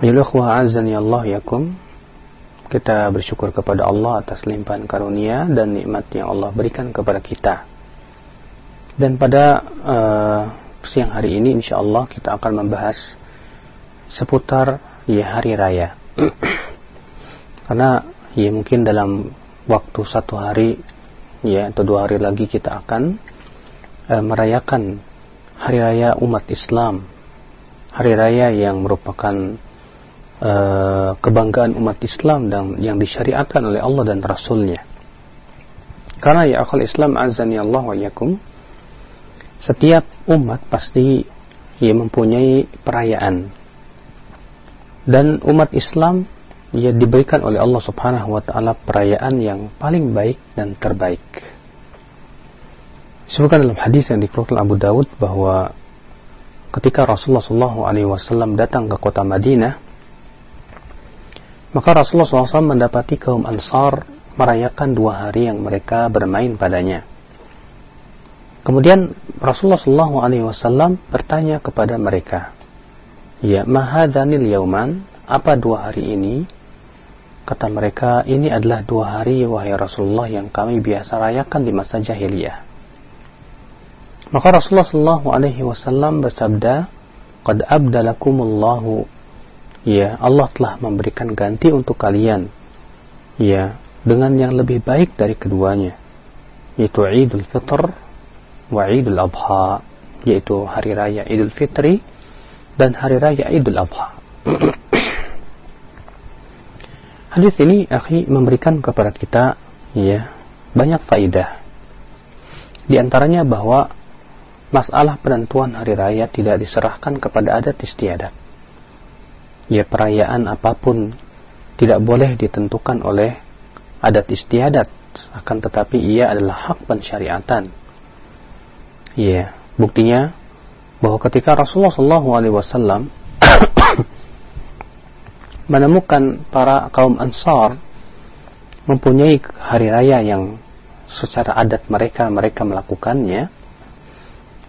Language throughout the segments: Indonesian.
Ayol ikhwah azani Allah yakum. Kita bersyukur kepada Allah atas limpahan karunia dan nikmat yang Allah berikan kepada kita. Dan pada uh, siang hari ini insya Allah kita akan membahas seputar ya hari raya. Karena ya mungkin dalam waktu satu hari ya atau dua hari lagi kita akan uh, merayakan hari raya umat Islam. Hari raya yang merupakan uh, kebanggaan umat Islam dan yang disyariatkan oleh Allah dan Rasulnya. Karena ya akal Islam azani Allah wa yakum, setiap umat pasti ia mempunyai perayaan. Dan umat Islam ia diberikan oleh Allah Subhanahu wa taala perayaan yang paling baik dan terbaik. Disebutkan dalam hadis yang dikeluarkan Abu Dawud bahwa ketika Rasulullah SAW datang ke kota Madinah, maka Rasulullah SAW mendapati kaum Ansar merayakan dua hari yang mereka bermain padanya. Kemudian Rasulullah SAW bertanya kepada mereka, Ya, mahadanil yauman, apa dua hari ini? Kata mereka, ini adalah dua hari wahai Rasulullah yang kami biasa rayakan di masa jahiliyah. Maka Rasulullah SAW bersabda, Qad abdalakumullahu ya Allah telah memberikan ganti untuk kalian. Ya dengan yang lebih baik dari keduanya. Yaitu Idul Fitr wa Idul Adha yaitu hari raya Idul Fitri dan hari raya Idul Adha. Hadis ini akhi memberikan kepada kita ya banyak faidah. Di antaranya bahwa masalah penentuan hari raya tidak diserahkan kepada adat istiadat ya perayaan apa pun tidak boleh ditentukan oleh adat istiadat. Akan tetapi ia adalah hak pensyariatan. Ya buktinya bahwa ketika Rasulullah SAW menemukan para kaum Ansar mempunyai hari raya yang secara adat mereka mereka melakukannya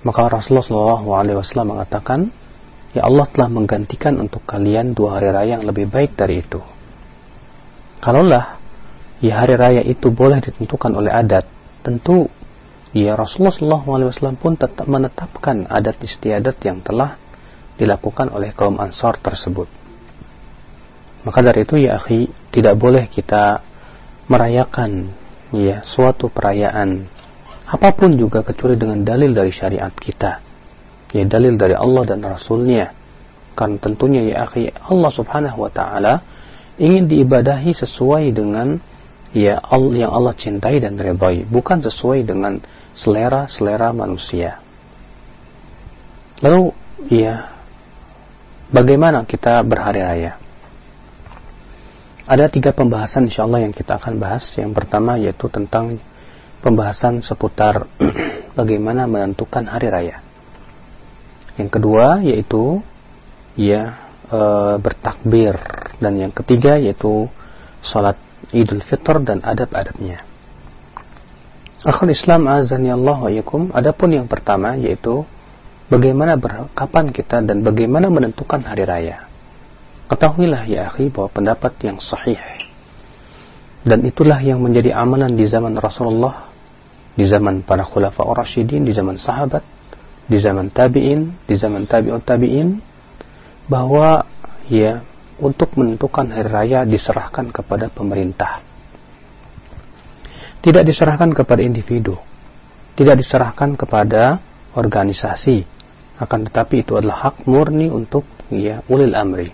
maka Rasulullah SAW mengatakan ya Allah telah menggantikan untuk kalian dua hari raya yang lebih baik dari itu. Kalaulah ya hari raya itu boleh ditentukan oleh adat, tentu ya Rasulullah SAW pun tetap menetapkan adat istiadat yang telah dilakukan oleh kaum Ansar tersebut. Maka dari itu ya akhi, tidak boleh kita merayakan ya suatu perayaan apa pun juga kecuali dengan dalil dari syariat kita ya dalil dari Allah dan Rasulnya. Kan tentunya ya akhi Allah subhanahu wa ta'ala ingin diibadahi sesuai dengan ya yang Allah cintai dan ridhai bukan sesuai dengan selera-selera manusia. Lalu ya bagaimana kita berhari raya? Ada tiga pembahasan insya Allah yang kita akan bahas. Yang pertama yaitu tentang pembahasan seputar bagaimana menentukan hari raya yang kedua yaitu ya e, bertakbir dan yang ketiga yaitu salat Idul Fitr dan adab-adabnya. Akhul Islam azani Allah wa. Adapun yang pertama yaitu bagaimana ber, kapan kita dan bagaimana menentukan hari raya. Ketahuilah ya akhi bahwa pendapat yang sahih dan itulah yang menjadi amalan di zaman Rasulullah, di zaman para khulafa Rasyidin, di zaman sahabat di zaman tabi'in, di zaman tabi'ut tabi'in bahwa ya untuk menentukan hari raya diserahkan kepada pemerintah. Tidak diserahkan kepada individu, tidak diserahkan kepada organisasi, akan tetapi itu adalah hak murni untuk ya ulil amri.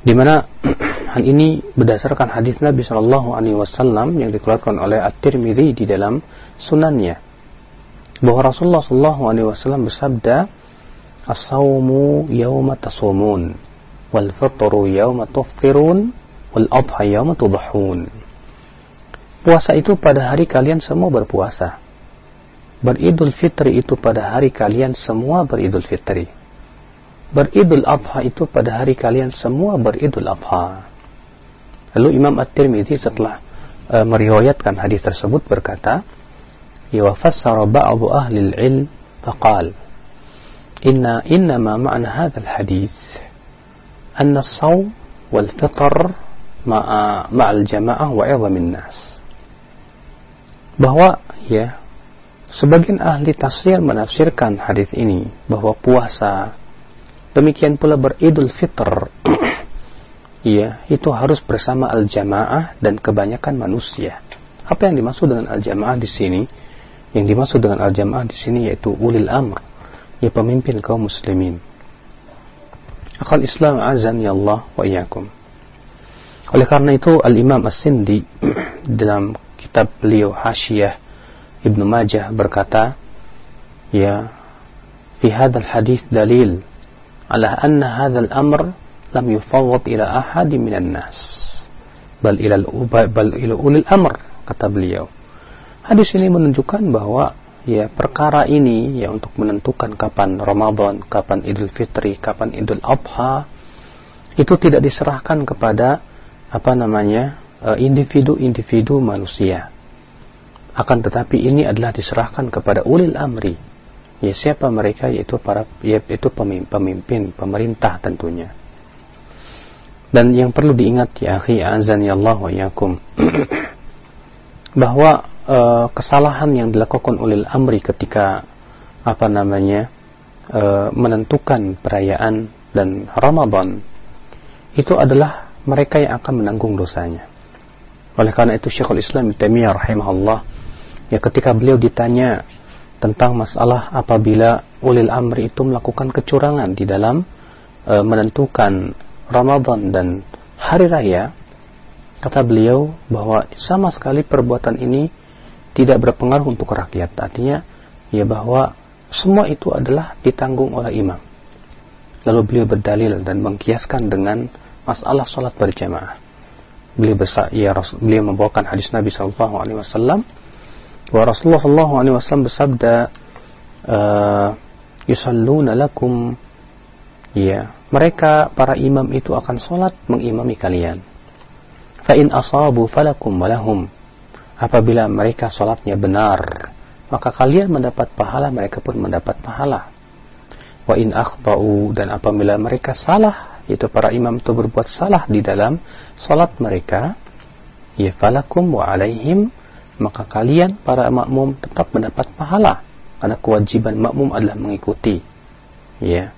Di mana hal ini berdasarkan hadis Nabi Shallallahu Alaihi Wasallam yang dikeluarkan oleh At-Tirmidzi di dalam sunannya bahwa Rasulullah SAW bersabda as-sawmu yawma tasumun wal fitru yawma tuftirun wal adha tudhahun puasa itu pada hari kalian semua berpuasa. Beridul fitri itu pada hari kalian semua beridul fitri. Beridul adha itu pada hari kalian semua beridul adha. Lalu Imam At-Tirmidzi setelah uh, meriwayatkan hadis tersebut berkata يوفسر بعض أهل العلم فقال إن إنما معنى هذا الحديث أن الصوم والفطر مع مع الجماعة وعظم الناس bahwa ya sebagian ahli tafsir menafsirkan hadis ini bahwa puasa demikian pula beridul fitr ya itu harus bersama al jamaah dan kebanyakan manusia apa yang dimaksud dengan al jamaah di sini Yang dimaksud dengan al-jamaah di sini yaitu ulil amr, ya pemimpin kaum muslimin. Akal Islam azan ya Allah wa iyyakum. Oleh karena itu Al-Imam As-Sindi dalam kitab beliau Hashiyah Ibnu Majah berkata, ya fi hadzal hadis dalil ala anna hadzal amr lam yufawwad ila ahadi minan nas bal ila bal ila ulil amr kata beliau Hadis ini menunjukkan bahwa ya perkara ini ya untuk menentukan kapan Ramadan, kapan Idul Fitri, kapan Idul Adha itu tidak diserahkan kepada apa namanya eh, individu-individu manusia. Akan tetapi ini adalah diserahkan kepada ulil amri. Ya siapa mereka yaitu para yaitu pemimpin, pemerintah tentunya. Dan yang perlu diingat ya akhi azan ya Allah wa yakum bahwa uh, kesalahan yang dilakukan oleh Amri ketika apa namanya uh, menentukan perayaan dan Ramadan itu adalah mereka yang akan menanggung dosanya. Oleh karena itu Syekhul Islam Taimiyah rahimahullah ya ketika beliau ditanya tentang masalah apabila ulil amri itu melakukan kecurangan di dalam e, menentukan Ramadan dan hari raya kata beliau bahwa sama sekali perbuatan ini tidak berpengaruh untuk rakyat. Artinya ya bahwa semua itu adalah ditanggung oleh imam. Lalu beliau berdalil dan mengkiaskan dengan masalah salat berjamaah. Beliau bersa ya beliau membawakan hadis Nabi sallallahu alaihi wasallam bahwa Rasulullah sallallahu alaihi wasallam bersabda uh, yusalluna lakum ya mereka para imam itu akan salat mengimami kalian. Fa in asabu falakum walahum apabila mereka sholatnya benar maka kalian mendapat pahala mereka pun mendapat pahala. Wa in akhtau dan apabila mereka salah itu para imam itu berbuat salah di dalam sholat mereka ya falakum wa alaihim maka kalian para makmum tetap mendapat pahala. Karena kewajiban makmum adalah mengikuti ya.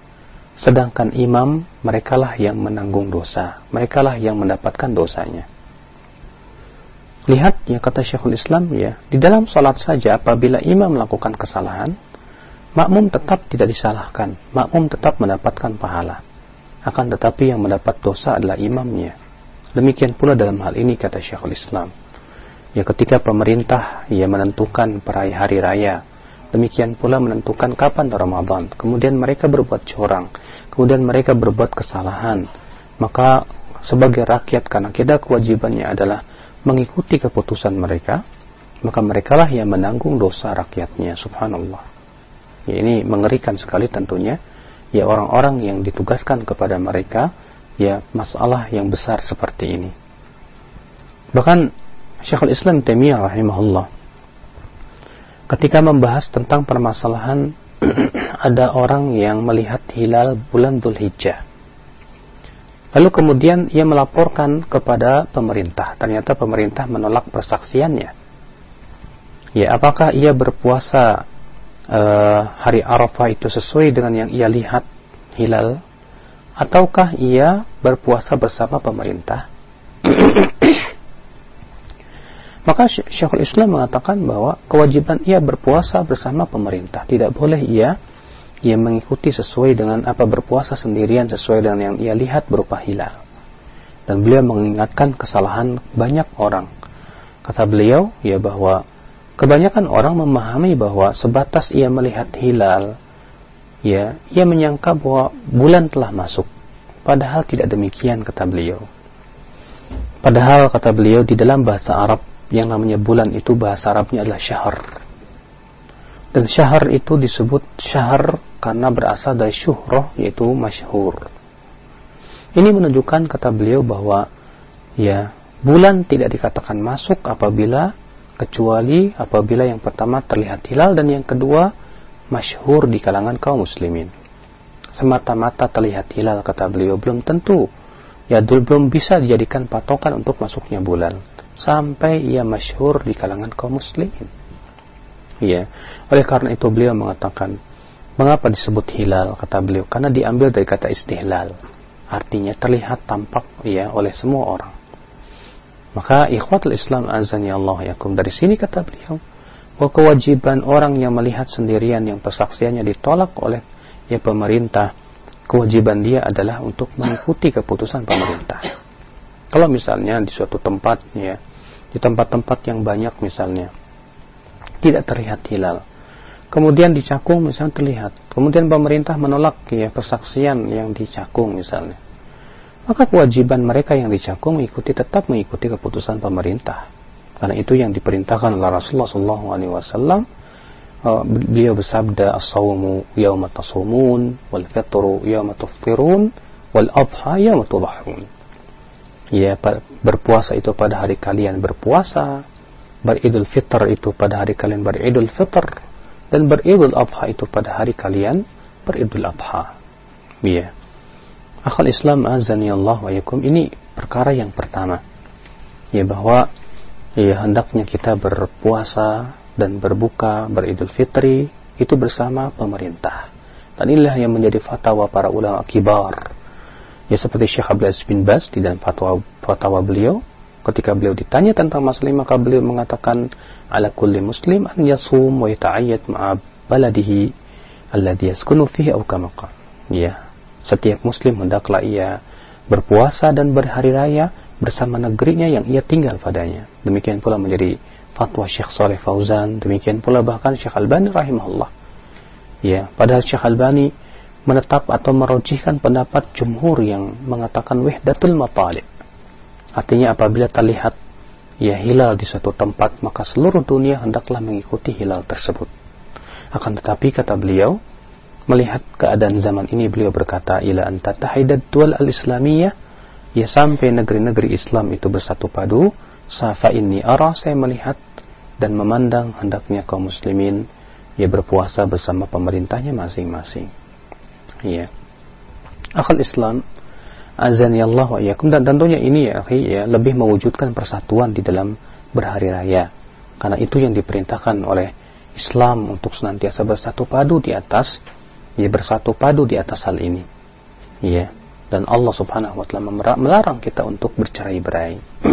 Sedangkan imam merekalah yang menanggung dosa merekalah yang mendapatkan dosanya Lihat ya kata Syekhul Islam ya, di dalam salat saja apabila imam melakukan kesalahan, makmum tetap tidak disalahkan, makmum tetap mendapatkan pahala. Akan tetapi yang mendapat dosa adalah imamnya. Demikian pula dalam hal ini kata Syekhul Islam. Ya ketika pemerintah ya menentukan perayaan hari raya, demikian pula menentukan kapan Ramadan, kemudian mereka berbuat curang, kemudian mereka berbuat kesalahan, maka sebagai rakyat karena kita kewajibannya adalah mengikuti keputusan mereka, maka merekalah yang menanggung dosa rakyatnya, subhanallah. Ya, ini mengerikan sekali tentunya, ya orang-orang yang ditugaskan kepada mereka, ya masalah yang besar seperti ini. Bahkan Syekhul Islam Taimiyah rahimahullah ketika membahas tentang permasalahan ada orang yang melihat hilal bulan Dzulhijjah Lalu kemudian ia melaporkan kepada pemerintah. Ternyata pemerintah menolak persaksiannya. Ya, apakah ia berpuasa uh, hari Arafah itu sesuai dengan yang ia lihat hilal ataukah ia berpuasa bersama pemerintah? Maka Syekhul Islam mengatakan bahwa kewajiban ia berpuasa bersama pemerintah. Tidak boleh ia ia mengikuti sesuai dengan apa berpuasa sendirian sesuai dengan yang ia lihat berupa hilal. Dan beliau mengingatkan kesalahan banyak orang. Kata beliau, ya bahwa kebanyakan orang memahami bahwa sebatas ia melihat hilal, ya, ia menyangka bahwa bulan telah masuk. Padahal tidak demikian kata beliau. Padahal kata beliau di dalam bahasa Arab yang namanya bulan itu bahasa Arabnya adalah syahr. Dan syahr itu disebut syahr karena berasal dari syuhroh yaitu masyhur. Ini menunjukkan kata beliau bahwa ya bulan tidak dikatakan masuk apabila kecuali apabila yang pertama terlihat hilal dan yang kedua masyhur di kalangan kaum muslimin. Semata-mata terlihat hilal kata beliau belum tentu ya belum bisa dijadikan patokan untuk masuknya bulan sampai ia masyhur di kalangan kaum muslimin. Ya, oleh karena itu beliau mengatakan, mengapa disebut hilal kata beliau? Karena diambil dari kata istihlal. Artinya terlihat tampak ya oleh semua orang. Maka ikhwatul Islam azan ya Allah yakum dari sini kata beliau, bahwa kewajiban orang yang melihat sendirian yang persaksiannya ditolak oleh ya pemerintah, kewajiban dia adalah untuk mengikuti keputusan pemerintah. Kalau misalnya di suatu tempat ya, di tempat-tempat yang banyak misalnya tidak terlihat hilal. Kemudian di Cakung misalnya terlihat. Kemudian pemerintah menolak ya persaksian yang di Cakung misalnya. Maka kewajiban mereka yang di Cakung mengikuti tetap mengikuti keputusan pemerintah. Karena itu yang diperintahkan oleh Rasulullah SAW. Uh, beliau bersabda as-sawmu yawma wal fitru yawma tuftirun wal adha. Ya, berpuasa itu pada hari kalian berpuasa, beridul fitr itu pada hari kalian beridul fitr dan beridul adha itu pada hari kalian beridul adha. Ya. Akal Islam azani Allah wa yakum ini perkara yang pertama. Ya bahwa ya hendaknya kita berpuasa dan berbuka beridul fitri itu bersama pemerintah. Dan inilah yang menjadi fatwa para ulama kibar. Ya seperti Syekh Abdul Aziz bin Baz di dalam fatwa fatwa beliau ketika beliau ditanya tentang masalah maka beliau mengatakan ala kulli muslim an yasum wa yata'ayyad ma'a baladihi alladhi yaskunu fihi aw kama Ya, setiap muslim hendaklah ia berpuasa dan berhari raya bersama negerinya yang ia tinggal padanya. Demikian pula menjadi fatwa Syekh Saleh Fauzan, demikian pula bahkan Syekh Albani rahimahullah. Ya, padahal Syekh Albani menetap atau merojihkan pendapat jumhur yang mengatakan wahdatul matalib. Artinya apabila terlihat ya hilal di suatu tempat, maka seluruh dunia hendaklah mengikuti hilal tersebut. Akan tetapi kata beliau, melihat keadaan zaman ini beliau berkata, ila anta tahidat dual al-islamiyah, ya sampai negeri-negeri Islam itu bersatu padu, Safa ini arah saya melihat dan memandang hendaknya kaum muslimin ia berpuasa bersama pemerintahnya masing-masing. Ya. Akal Islam azan ya Allah wa iyakum dan tentunya ini ya akhi ya lebih mewujudkan persatuan di dalam berhari raya. Karena itu yang diperintahkan oleh Islam untuk senantiasa bersatu padu di atas ya bersatu padu di atas hal ini. Ya. Dan Allah Subhanahu wa taala melarang kita untuk bercerai-berai.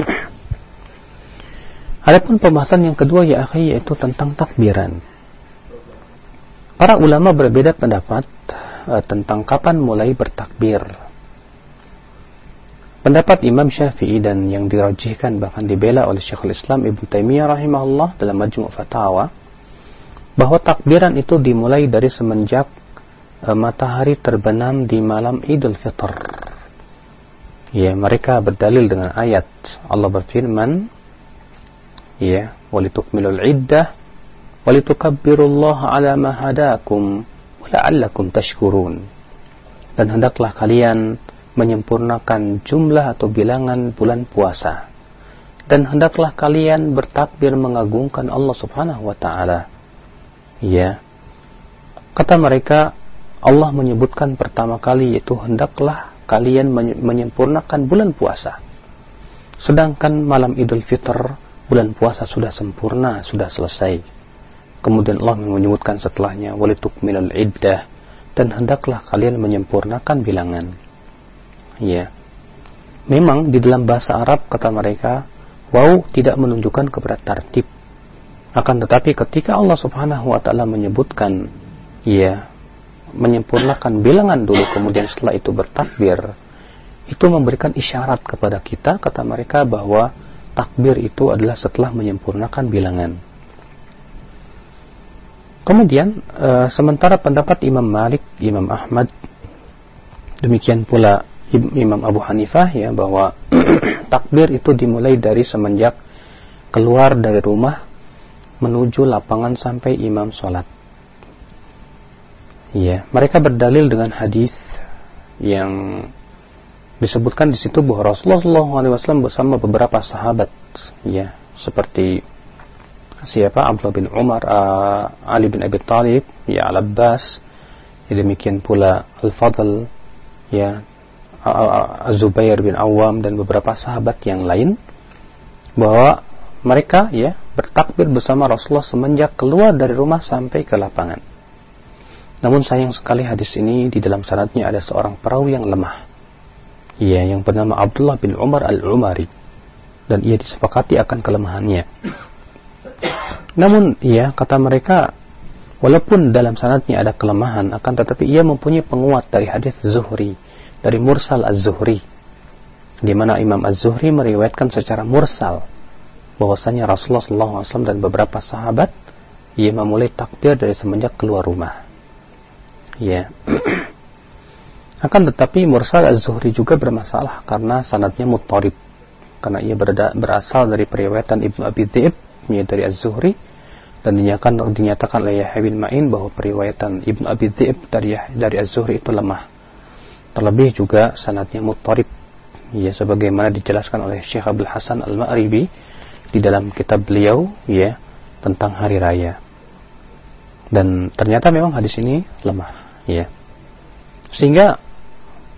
Adapun pembahasan yang kedua ya akhi yaitu tentang takbiran. Para ulama berbeda pendapat uh, tentang kapan mulai bertakbir. Pendapat Imam Syafi'i dan yang dirajihkan bahkan dibela oleh Syekhul Islam Ibn Taimiyah rahimahullah dalam Majmu' Fatawa bahwa takbiran itu dimulai dari semenjak uh, matahari terbenam di malam Idul Fitr. Ya, mereka berdalil dengan ayat Allah berfirman ya walitukmilul iddah walitukabbirullaha ala ma hadakum wala'allakum tashkurun dan hendaklah kalian menyempurnakan jumlah atau bilangan bulan puasa. Dan hendaklah kalian bertakbir mengagungkan Allah Subhanahu wa taala. Ya. Kata mereka Allah menyebutkan pertama kali yaitu hendaklah kalian menyempurnakan bulan puasa. Sedangkan malam Idul Fitr bulan puasa sudah sempurna, sudah selesai. Kemudian Allah menyebutkan setelahnya walitukmilul iddah. Dan hendaklah kalian menyempurnakan bilangan. Ya. Memang di dalam bahasa Arab kata mereka wow tidak menunjukkan kepada tertib. Akan tetapi ketika Allah Subhanahu wa taala menyebutkan ya menyempurnakan bilangan dulu kemudian setelah itu bertakbir itu memberikan isyarat kepada kita kata mereka bahwa takbir itu adalah setelah menyempurnakan bilangan. Kemudian e, sementara pendapat Imam Malik, Imam Ahmad, demikian pula Imam Abu Hanifah ya bahwa takbir itu dimulai dari semenjak keluar dari rumah menuju lapangan sampai imam sholat. Ya, mereka berdalil dengan hadis yang disebutkan di situ bahwa Rasulullah SAW bersama beberapa sahabat, ya, seperti siapa Abdullah bin Umar, uh, Ali bin Abi Thalib, ya Al Abbas, ya, demikian pula Al Fadl, ya Az-Zubair bin Awam dan beberapa sahabat yang lain bahwa mereka ya bertakbir bersama Rasulullah semenjak keluar dari rumah sampai ke lapangan. Namun sayang sekali hadis ini di dalam sanadnya ada seorang perawi yang lemah. Ya, yang bernama Abdullah bin Umar al-Umari. Dan ia disepakati akan kelemahannya. Namun, ya, kata mereka, walaupun dalam sanadnya ada kelemahan, akan tetapi ia mempunyai penguat dari hadis Zuhri dari Mursal Az-Zuhri di mana Imam Az-Zuhri meriwayatkan secara mursal bahwasanya Rasulullah SAW dan beberapa sahabat ia memulai takbir dari semenjak keluar rumah. Ya. Akan tetapi Mursal Az-Zuhri juga bermasalah karena sanadnya muttarib. Karena ia berada, berasal dari periwayatan Ibnu Abi Dhi'ib dari Az-Zuhri dan dinyatakan, dinyatakan oleh Yahya bin Ma'in bahwa periwayatan Ibnu Abi Dhi'ib dari dari Az-Zuhri itu lemah. Terlebih juga sanatnya muttarib ya sebagaimana dijelaskan oleh Syekh Abdul Hasan Al-Ma'ribi di dalam kitab beliau ya tentang hari raya. Dan ternyata memang hadis ini lemah ya. Sehingga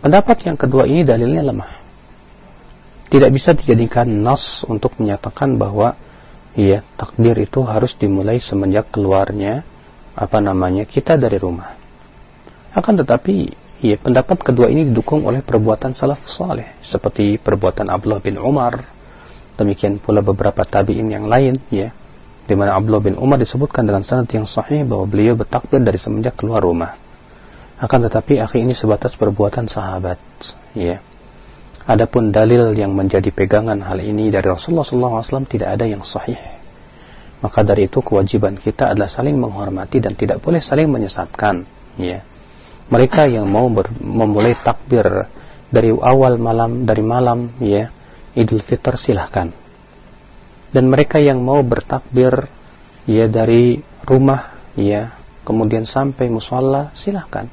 pendapat yang kedua ini dalilnya lemah. Tidak bisa dijadikan nas untuk menyatakan bahwa ya takbir itu harus dimulai semenjak keluarnya apa namanya kita dari rumah. Akan tetapi Ya, pendapat kedua ini didukung oleh perbuatan salaf saleh seperti perbuatan Abdullah bin Umar, demikian pula beberapa tabi'in yang lain, ya. Di mana Abdullah bin Umar disebutkan dengan sanad yang sahih bahwa beliau bertakbir dari semenjak keluar rumah. Akan tetapi akhir ini sebatas perbuatan sahabat, ya. Adapun dalil yang menjadi pegangan hal ini dari Rasulullah SAW tidak ada yang sahih. Maka dari itu kewajiban kita adalah saling menghormati dan tidak boleh saling menyesatkan, ya mereka yang mau ber, memulai takbir dari awal malam dari malam ya Idul Fitr silahkan. Dan mereka yang mau bertakbir ya dari rumah ya kemudian sampai musola silahkan.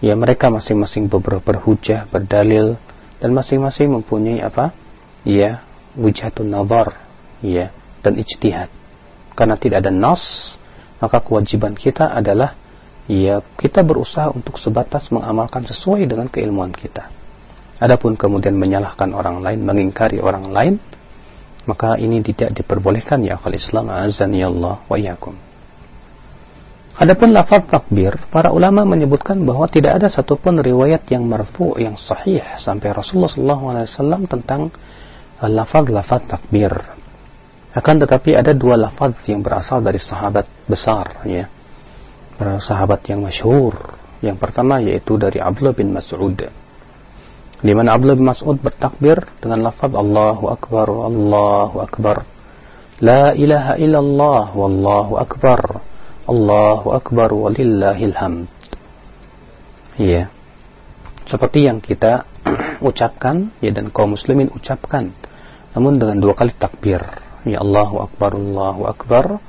Ya mereka masing-masing berhujah berdalil dan masing-masing mempunyai apa? Ya wujhatun nazar ya dan ijtihad. Karena tidak ada nas maka kewajiban kita adalah ya kita berusaha untuk sebatas mengamalkan sesuai dengan keilmuan kita. Adapun kemudian menyalahkan orang lain, mengingkari orang lain, maka ini tidak diperbolehkan ya akal Islam azan ya Allah wa iyyakum. Adapun lafaz takbir, para ulama menyebutkan bahwa tidak ada satupun riwayat yang marfu yang sahih sampai Rasulullah SAW tentang lafaz-lafaz takbir. Akan tetapi ada dua lafaz yang berasal dari sahabat besar ya para sahabat yang masyhur. Yang pertama yaitu dari Abdullah bin Mas'ud. Di mana Abdullah bin Mas'ud bertakbir dengan lafaz Allahu Akbar, Allahu Akbar. La ilaha illallah wallahu akbar. Allahu akbar walillahil hamd. Ya. Seperti yang kita ucapkan ya dan kaum muslimin ucapkan namun dengan dua kali takbir. Ya Allahu akbar, Allahu akbar.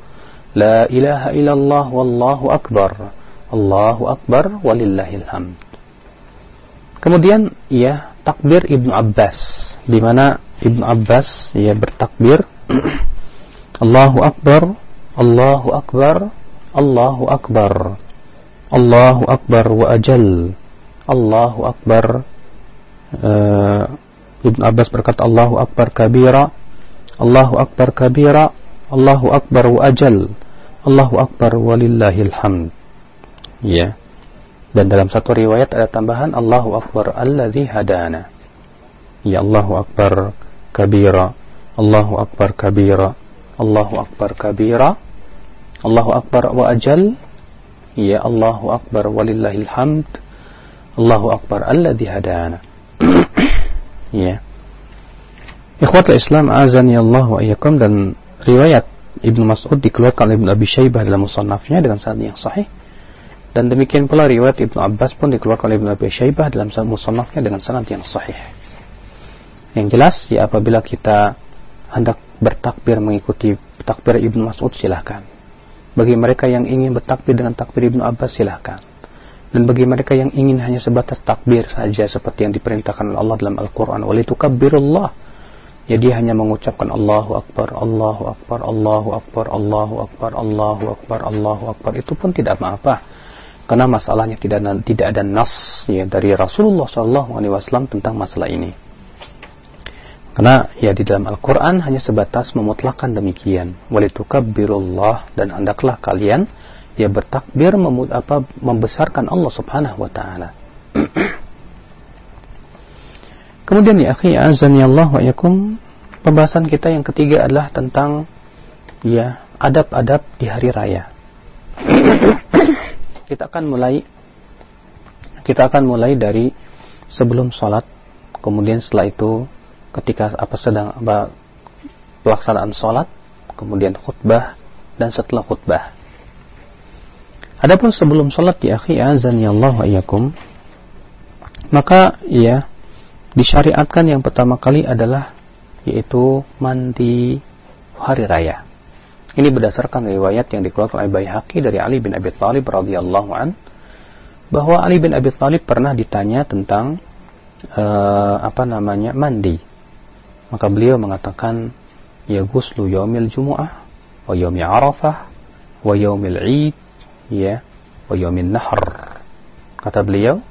La ilaha illallah wallahu akbar. Allahu akbar walillahil hamd. Kemudian ya takbir Ibnu Abbas di mana Ibnu Abbas ia bertakbir Allahu akbar Allahu akbar Allahu akbar Allahu akbar wa ajal Allahu akbar uh, Ibnu Abbas berkata Allahu akbar kabira Allahu akbar kabira Allahu akbar wa ajal Allahu Akbar walillahil hamd. Ya. Dan dalam satu riwayat ada tambahan Allahu Akbar alladzi hadana. Ya Allahu Akbar kabira. Allahu Akbar kabira. Allahu Akbar kabira. Allahu Akbar wa ajal. Ya Allahu Akbar walillahil hamd. Allahu Akbar alladzi hadana. ya. Ikhwatul Islam azani Allah wa iyyakum dan riwayat Ibnu Mas'ud dikeluarkan oleh Ibnu Abi Syaibah dalam musannafnya dengan sanad yang sahih Dan demikian pula riwayat Ibnu Abbas pun dikeluarkan oleh Ibnu Abi Syaibah dalam musannafnya dengan sanad yang sahih. Yang jelas ya apabila kita hendak bertakbir mengikuti takbir Ibnu Mas'ud silahkan. Bagi mereka yang ingin bertakbir dengan takbir Ibnu Abbas silahkan. Dan bagi mereka yang ingin hanya sebatas takbir saja seperti yang diperintahkan Allah dalam Al-Quran. Walitukabbirullah. Dia hanya mengucapkan Allahu Akbar, Allahu Akbar, Allahu Akbar, Allahu Akbar, Allahu Akbar, Allahu Akbar. Itu pun tidak apa-apa. Karena masalahnya tidak tidak ada nas ya dari Rasulullah SAW tentang masalah ini. Karena ya di dalam Al-Quran hanya sebatas memutlakan demikian. Walitukabbirullah dan hendaklah kalian ya bertakbir memut apa membesarkan Allah Subhanahu wa taala. Kemudian ya akhi azan ya Allah wa yakum pembahasan kita yang ketiga adalah tentang ya adab-adab di hari raya. kita akan mulai kita akan mulai dari sebelum sholat kemudian setelah itu ketika apa sedang apa pelaksanaan sholat kemudian khutbah dan setelah khutbah Adapun sebelum sholat ya akhi azan ya Allah wa iyakum maka ya disyariatkan yang pertama kali adalah yaitu mandi hari raya. Ini berdasarkan riwayat yang dikeluarkan oleh Baihaqi dari Ali bin Abi Thalib radhiyallahu an bahwa Ali bin Abi Thalib pernah ditanya tentang uh, apa namanya mandi. Maka beliau mengatakan ya guslu yaumil jumu'ah wa yaumi arafah wa yaumil id ya wa yaumil nahr kata beliau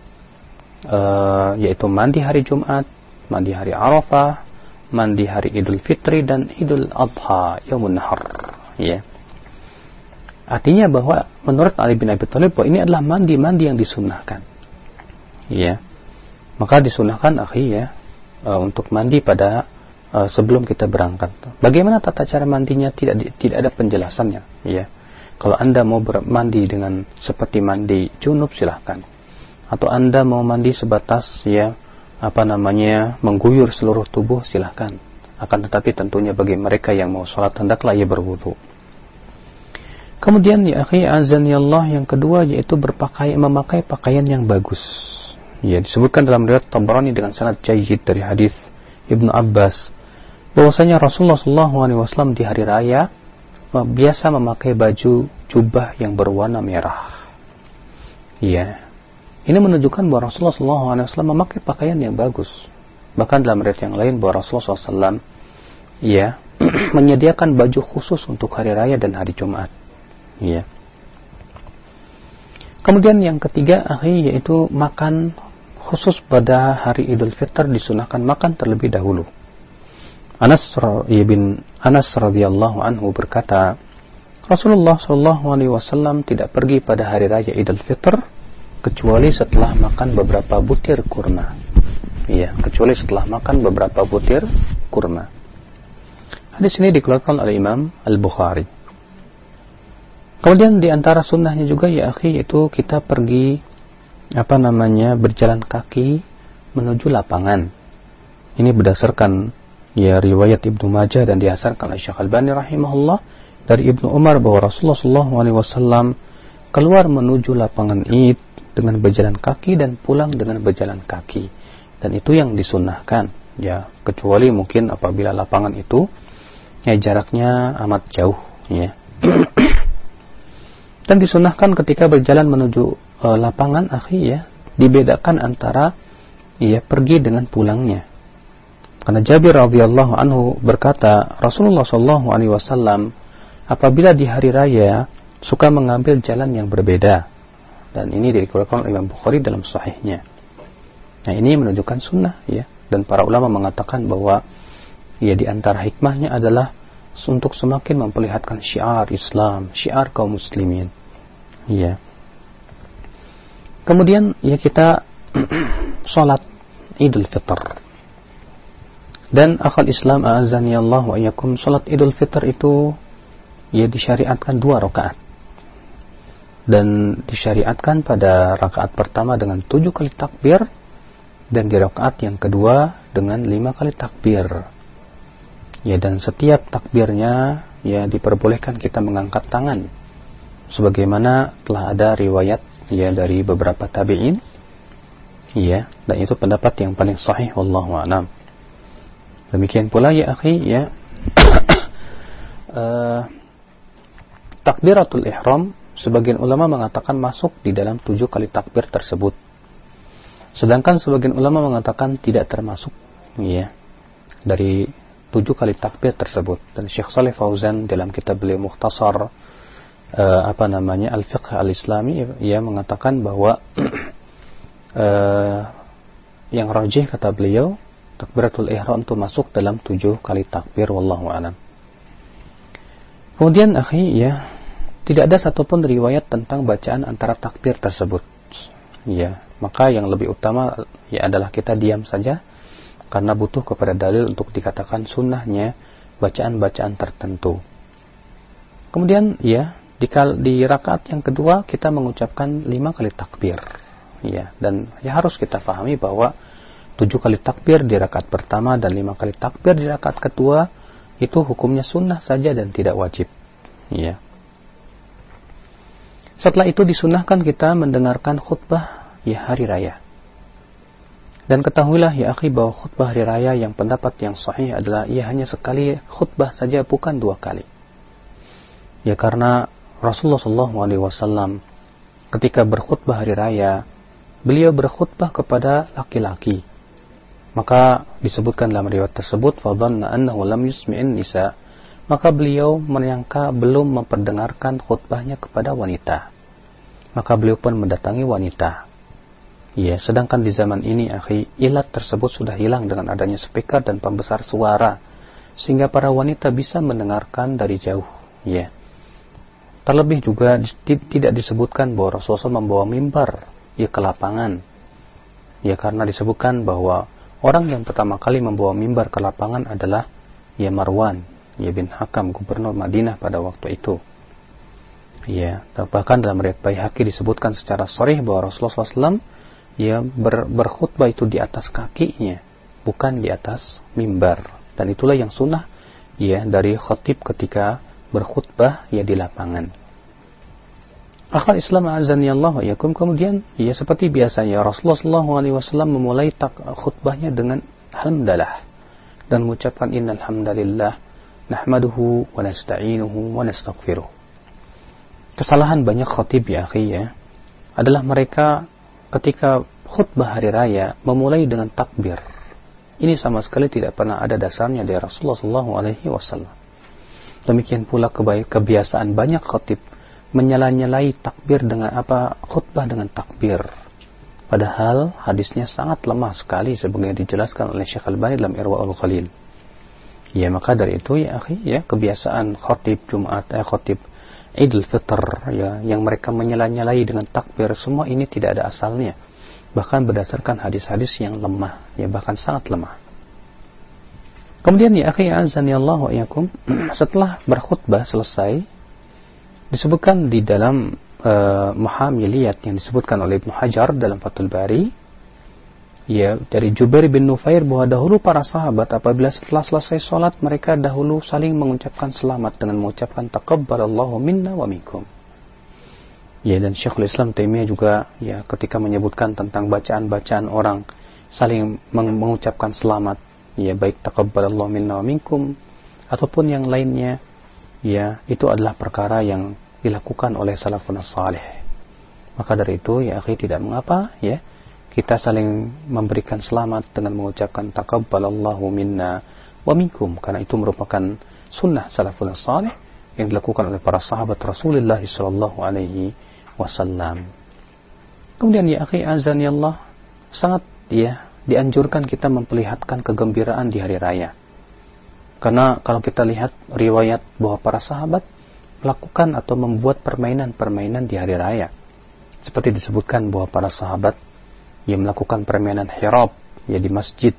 uh, yaitu mandi hari Jumat mandi hari Arafah mandi hari Idul Fitri dan Idul Adha yaumun nahr ya. Artinya bahwa menurut Ali bin Abi Thalib ini adalah mandi-mandi yang disunahkan ya. Maka disunahkan akhi ya uh, untuk mandi pada uh, sebelum kita berangkat. Bagaimana tata cara mandinya? Tidak tidak ada penjelasannya. Ya. Kalau Anda mau mandi dengan seperti mandi junub silahkan. Atau Anda mau mandi sebatas ya apa namanya mengguyur seluruh tubuh silahkan. Akan tetapi tentunya bagi mereka yang mau sholat hendaklah ia berwudu. Kemudian ya azan ya Allah yang kedua yaitu berpakaian memakai pakaian yang bagus. Ya disebutkan dalam riwayat Tabrani dengan sanad jayyid dari hadis Ibnu Abbas bahwasanya Rasulullah SAW di hari raya biasa memakai baju jubah yang berwarna merah. Iya. Ini menunjukkan bahwa Rasulullah SAW memakai pakaian yang bagus. Bahkan dalam riwayat yang lain bahwa Rasulullah SAW ya menyediakan baju khusus untuk hari raya dan hari Jumat. Iya. Kemudian yang ketiga akhi yaitu makan khusus pada hari Idul Fitr disunahkan makan terlebih dahulu. Anas bin Anas radhiyallahu anhu berkata, Rasulullah Shallallahu alaihi wasallam tidak pergi pada hari raya Idul Fitr kecuali setelah makan beberapa butir kurma. Iya, kecuali setelah makan beberapa butir kurma. Hadis ini dikeluarkan oleh Imam Al-Bukhari. Kemudian di antara sunnahnya juga ya akhi itu kita pergi apa namanya berjalan kaki menuju lapangan. Ini berdasarkan ya riwayat Ibnu Majah dan diasarkan oleh Syekh Al-Bani rahimahullah dari Ibnu Umar bahwa Rasulullah SAW keluar menuju lapangan Id dengan berjalan kaki dan pulang dengan berjalan kaki. Dan itu yang disunahkan ya. Kecuali mungkin apabila lapangan itu ya jaraknya amat jauh ya. Dan disunahkan ketika berjalan menuju uh, lapangan akhi ya dibedakan antara ya pergi dengan pulangnya. Karena Jabir radhiyallahu anhu berkata, Rasulullah shallallahu alaihi wasallam apabila di hari raya suka mengambil jalan yang berbeda. Dan ini dikeluarkan oleh Imam Bukhari dalam sahihnya. Nah, ini menunjukkan sunnah ya. Dan para ulama mengatakan bahwa ya di antara hikmahnya adalah untuk semakin memperlihatkan syiar Islam, syiar kaum muslimin. Ya. Kemudian ya kita sholat Idul Fitr dan akal Islam azani Allah wa salat Idul Fitr itu ya disyariatkan dua rakaat. Dan disyariatkan pada rakaat pertama dengan tujuh kali takbir dan di rakaat yang kedua dengan lima kali takbir. Ya dan setiap takbirnya ya diperbolehkan kita mengangkat tangan. Sebagaimana telah ada riwayat ya dari beberapa tabi'in. Ya dan itu pendapat yang paling sahih wallahu a'lam. Demikian pula ya akhi ya. Uh, takbiratul ihram sebagian ulama mengatakan masuk di dalam tujuh kali takbir tersebut sedangkan sebagian ulama mengatakan tidak termasuk ya dari tujuh kali takbir tersebut dan Syekh Saleh Fauzan dalam kitab beliau Mukhtasar uh, apa namanya al-fiqh al-islami ia mengatakan bahwa uh, yang rajih kata beliau takbiratul ihram itu masuk dalam tujuh kali takbir wallahu alam. Kemudian akhi ya tidak ada satupun riwayat tentang bacaan antara takbir tersebut. Ya, maka yang lebih utama ya adalah kita diam saja karena butuh kepada dalil untuk dikatakan sunnahnya bacaan-bacaan tertentu. Kemudian ya di, di rakaat yang kedua kita mengucapkan lima kali takbir ya dan ya harus kita pahami bahwa tujuh kali takbir di rakaat pertama dan lima kali takbir di rakaat kedua itu hukumnya sunnah saja dan tidak wajib ya setelah itu disunahkan kita mendengarkan khutbah ya hari raya. Dan ketahuilah ya akhi bahwa khutbah hari raya yang pendapat yang sahih adalah ia hanya sekali khutbah saja bukan dua kali. Ya karena Rasulullah SAW ketika berkhutbah hari raya beliau berkhutbah kepada laki-laki. Maka disebutkan dalam riwayat tersebut فَظَنَّ أَنَّهُ لَمْ yusmi'in nisa' Maka beliau menyangka belum memperdengarkan khutbahnya kepada wanita. Maka beliau pun mendatangi wanita. Ya, sedangkan di zaman ini, akhi, ilat tersebut sudah hilang dengan adanya speaker dan pembesar suara, sehingga para wanita bisa mendengarkan dari jauh. Ya. Terlebih juga tidak disebutkan bahwa Rasulullah membawa mimbar ya ke lapangan. Ya karena disebutkan bahwa orang yang pertama kali membawa mimbar ke lapangan adalah ya Marwan, ya bin Hakam gubernur Madinah pada waktu itu. Ya, bahkan dalam riwayat Baihaqi disebutkan secara sharih bahwa Rasulullah SAW ya ber, berkhutbah itu di atas kakinya, bukan di atas mimbar. Dan itulah yang sunnah ya dari khutib ketika berkhutbah ya di lapangan. Akhal Islam azani Allah wa yakum kemudian ya seperti biasanya Rasulullah SAW memulai tak khutbahnya dengan hamdalah dan mengucapkan innal hamdalillah nahmaduhu wa nastaghfiruh. Kesalahan banyak khatib ya akhi ya adalah mereka ketika khutbah hari raya memulai dengan takbir. Ini sama sekali tidak pernah ada dasarnya dari Rasulullah SAW. Demikian pula kebiasaan banyak khatib menyala-nyalai takbir dengan apa khutbah dengan takbir. Padahal hadisnya sangat lemah sekali sebagaimana dijelaskan oleh Syekh Al-Bani dalam Irwaul Khalil. Ya maka dari itu ya akhi ya kebiasaan khatib Jumat eh, khatib Idul Fitr ya yang mereka menyala-nyalai dengan takbir semua ini tidak ada asalnya. Bahkan berdasarkan hadis-hadis yang lemah ya bahkan sangat lemah. Kemudian ya akhi azani Allah wa setelah berkhutbah selesai disebutkan di dalam uh, muhamiliyat yang disebutkan oleh Ibnu Hajar dalam Fathul Bari ya dari Jubair bin Nufair bahwa dahulu para sahabat apabila setelah selesai sholat mereka dahulu saling mengucapkan selamat dengan mengucapkan taqabbalallahu minna wa minkum. Ya dan Syekhul Islam Taimiyah juga ya ketika menyebutkan tentang bacaan-bacaan orang saling mengucapkan selamat. Ya baik taqabbalallahu minna wa minkum ataupun yang lainnya. Ya itu adalah perkara yang dilakukan oleh salafun salih maka dari itu ya akhi tidak mengapa ya kita saling memberikan selamat dengan mengucapkan taqabbalallahu minna wa minkum karena itu merupakan sunnah salafun salih yang dilakukan oleh para sahabat Rasulullah sallallahu alaihi wasallam kemudian ya akhi azan ya Allah sangat ya dianjurkan kita memperlihatkan kegembiraan di hari raya. Karena kalau kita lihat riwayat bahwa para sahabat melakukan atau membuat permainan-permainan di hari raya. Seperti disebutkan bahwa para sahabat yang melakukan permainan hirab ya di masjid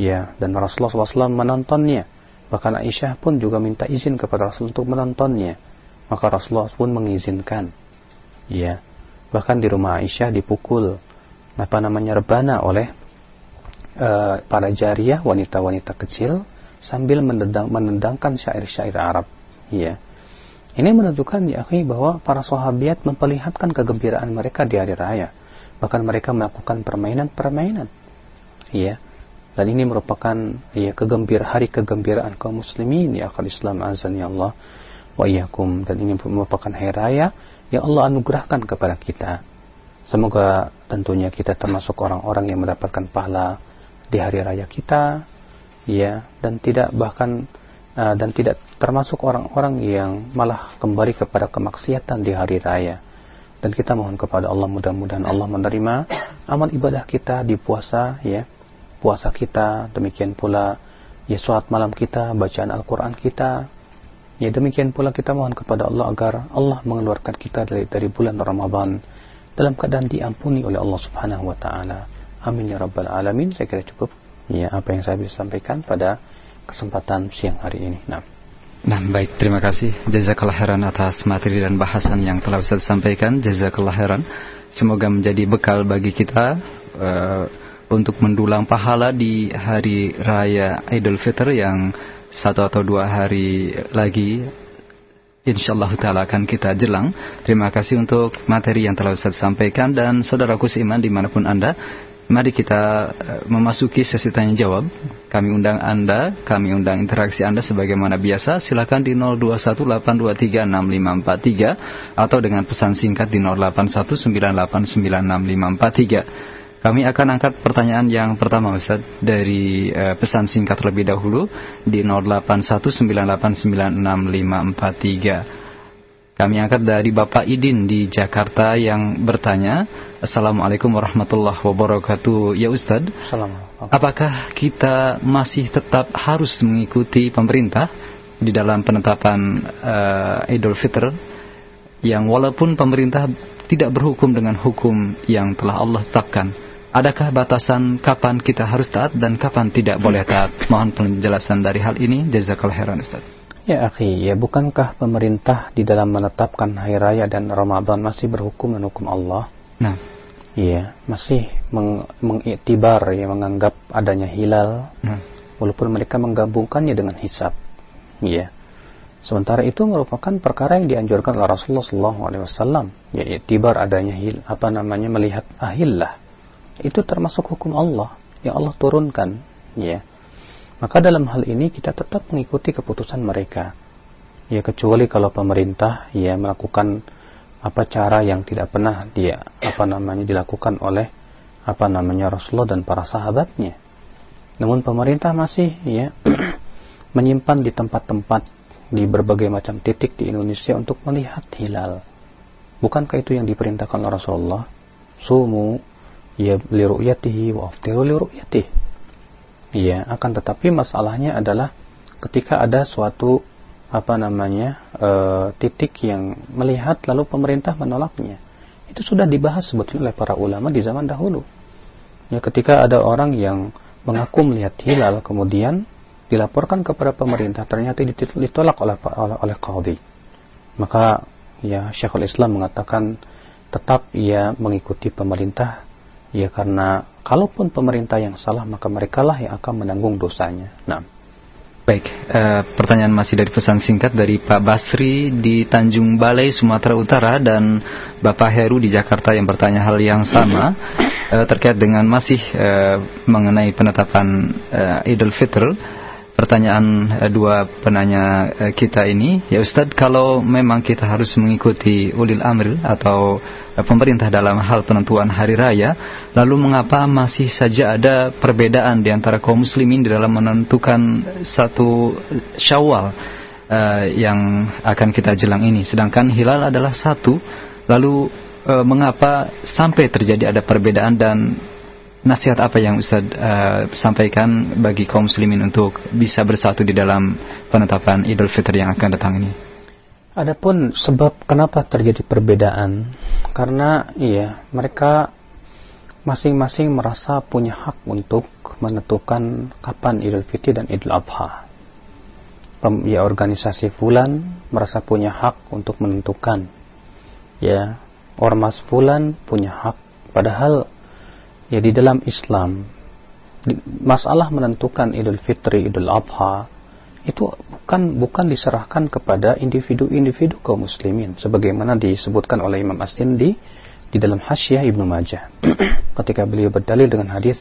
ya dan Rasulullah SAW menontonnya. Bahkan Aisyah pun juga minta izin kepada Rasul untuk menontonnya. Maka Rasulullah pun mengizinkan. Ya. Bahkan di rumah Aisyah dipukul apa namanya rebana oleh uh, para jariah wanita-wanita kecil sambil menendang, menendangkan syair-syair Arab ya Ini menunjukkan ya akhi bahwa para sahabat memperlihatkan kegembiraan mereka di hari raya. Bahkan mereka melakukan permainan-permainan. Ya. Dan ini merupakan ya kegembir hari kegembiraan kaum muslimin ya akhir Islam azan ya Allah wa iyyakum dan ini merupakan hari raya yang Allah anugerahkan kepada kita. Semoga tentunya kita termasuk orang-orang yang mendapatkan pahala di hari raya kita ya dan tidak bahkan uh, dan tidak termasuk orang-orang yang malah kembali kepada kemaksiatan di hari raya. Dan kita mohon kepada Allah mudah-mudahan Allah menerima amal ibadah kita di puasa ya. Puasa kita, demikian pula ya salat malam kita, bacaan Al-Qur'an kita. Ya demikian pula kita mohon kepada Allah agar Allah mengeluarkan kita dari dari bulan Ramadan dalam keadaan diampuni oleh Allah Subhanahu wa taala. Amin ya rabbal alamin. Saya kira cukup ya apa yang saya bisa sampaikan pada kesempatan siang hari ini. Nah. Nah, baik, terima kasih. Jazakallah khairan atas materi dan bahasan yang telah Ustaz sampaikan. Jazakallah khairan. Semoga menjadi bekal bagi kita uh, untuk mendulang pahala di hari raya Idul Fitr yang satu atau dua hari lagi insyaallah taala akan kita jelang. Terima kasih untuk materi yang telah Ustaz sampaikan dan saudaraku seiman di mana pun anda Mari kita eh, memasuki sesi tanya jawab. Kami undang Anda, kami undang interaksi Anda sebagaimana biasa. Silakan di 0218236543 atau dengan pesan singkat di 0819896543. Kami akan angkat pertanyaan yang pertama Ustaz dari uh, pesan singkat terlebih dahulu di 0819896543. Kami angkat dari Bapak Idin di Jakarta yang bertanya, Assalamualaikum warahmatullahi wabarakatuh. Ya Ustadz, apakah kita masih tetap harus mengikuti pemerintah di dalam penetapan uh, Idul Fitr yang walaupun pemerintah tidak berhukum dengan hukum yang telah Allah tetapkan? Adakah batasan kapan kita harus taat dan kapan tidak boleh taat? Mohon penjelasan dari hal ini. Jazakallah khairan Ustadz. Ya akhi, ya bukankah pemerintah di dalam menetapkan hari raya dan Ramadan masih berhukum dan hukum Allah? Nah. Iya, masih meng mengiktibar ya menganggap adanya hilal. Nah. Walaupun mereka menggabungkannya dengan hisab. Iya. Sementara itu merupakan perkara yang dianjurkan oleh Rasulullah SAW. Ya, iktibar adanya hil, apa namanya melihat ahillah. Itu termasuk hukum Allah yang Allah turunkan. Ya maka dalam hal ini kita tetap mengikuti keputusan mereka. Ya kecuali kalau pemerintah ya melakukan apa cara yang tidak pernah dia apa namanya dilakukan oleh apa namanya Rasulullah dan para sahabatnya. Namun pemerintah masih ya menyimpan di tempat-tempat di berbagai macam titik di Indonesia untuk melihat hilal. Bukankah itu yang diperintahkan oleh Rasulullah? Sumu ya liru'yatihi wa aftiru liru'yatihi Iya, akan tetapi masalahnya adalah ketika ada suatu apa namanya e, titik yang melihat lalu pemerintah menolaknya. Itu sudah dibahas sebetulnya oleh para ulama di zaman dahulu. Ya, ketika ada orang yang mengaku melihat hilal kemudian dilaporkan kepada pemerintah ternyata ditolak oleh oleh, oleh qadhi. Maka ya Syekhul Islam mengatakan tetap ia mengikuti pemerintah ya karena kalaupun pemerintah yang salah maka mereka lah yang akan menanggung dosanya. Nah. Baik, uh, pertanyaan masih dari pesan singkat dari Pak Basri di Tanjung Balai, Sumatera Utara dan Bapak Heru di Jakarta yang bertanya hal yang sama uh, terkait dengan masih uh, mengenai penetapan uh, Idul Fitr. Pertanyaan uh, dua penanya uh, kita ini, ya Ustadz, kalau memang kita harus mengikuti ulil amr atau pemerintah dalam hal penentuan hari raya, lalu mengapa masih saja ada perbedaan di antara kaum muslimin di dalam menentukan satu syawal uh, yang akan kita jelang ini, sedangkan hilal adalah satu, lalu uh, mengapa sampai terjadi ada perbedaan dan nasihat apa yang Ustaz uh, sampaikan bagi kaum muslimin untuk bisa bersatu di dalam penetapan Idul Fitri yang akan datang ini? Adapun sebab kenapa terjadi perbedaan, karena iya mereka masing-masing merasa punya hak untuk menentukan kapan Idul Fitri dan Idul Adha. Ya organisasi Fulan merasa punya hak untuk menentukan. Ya, ormas Fulan punya hak. Padahal ya di dalam Islam masalah menentukan Idul Fitri, Idul Adha itu bukan bukan diserahkan kepada individu-individu kaum muslimin sebagaimana disebutkan oleh Imam As-Sindi di dalam Hasyiah Ibnu Majah. Ketika beliau berdalil dengan hadis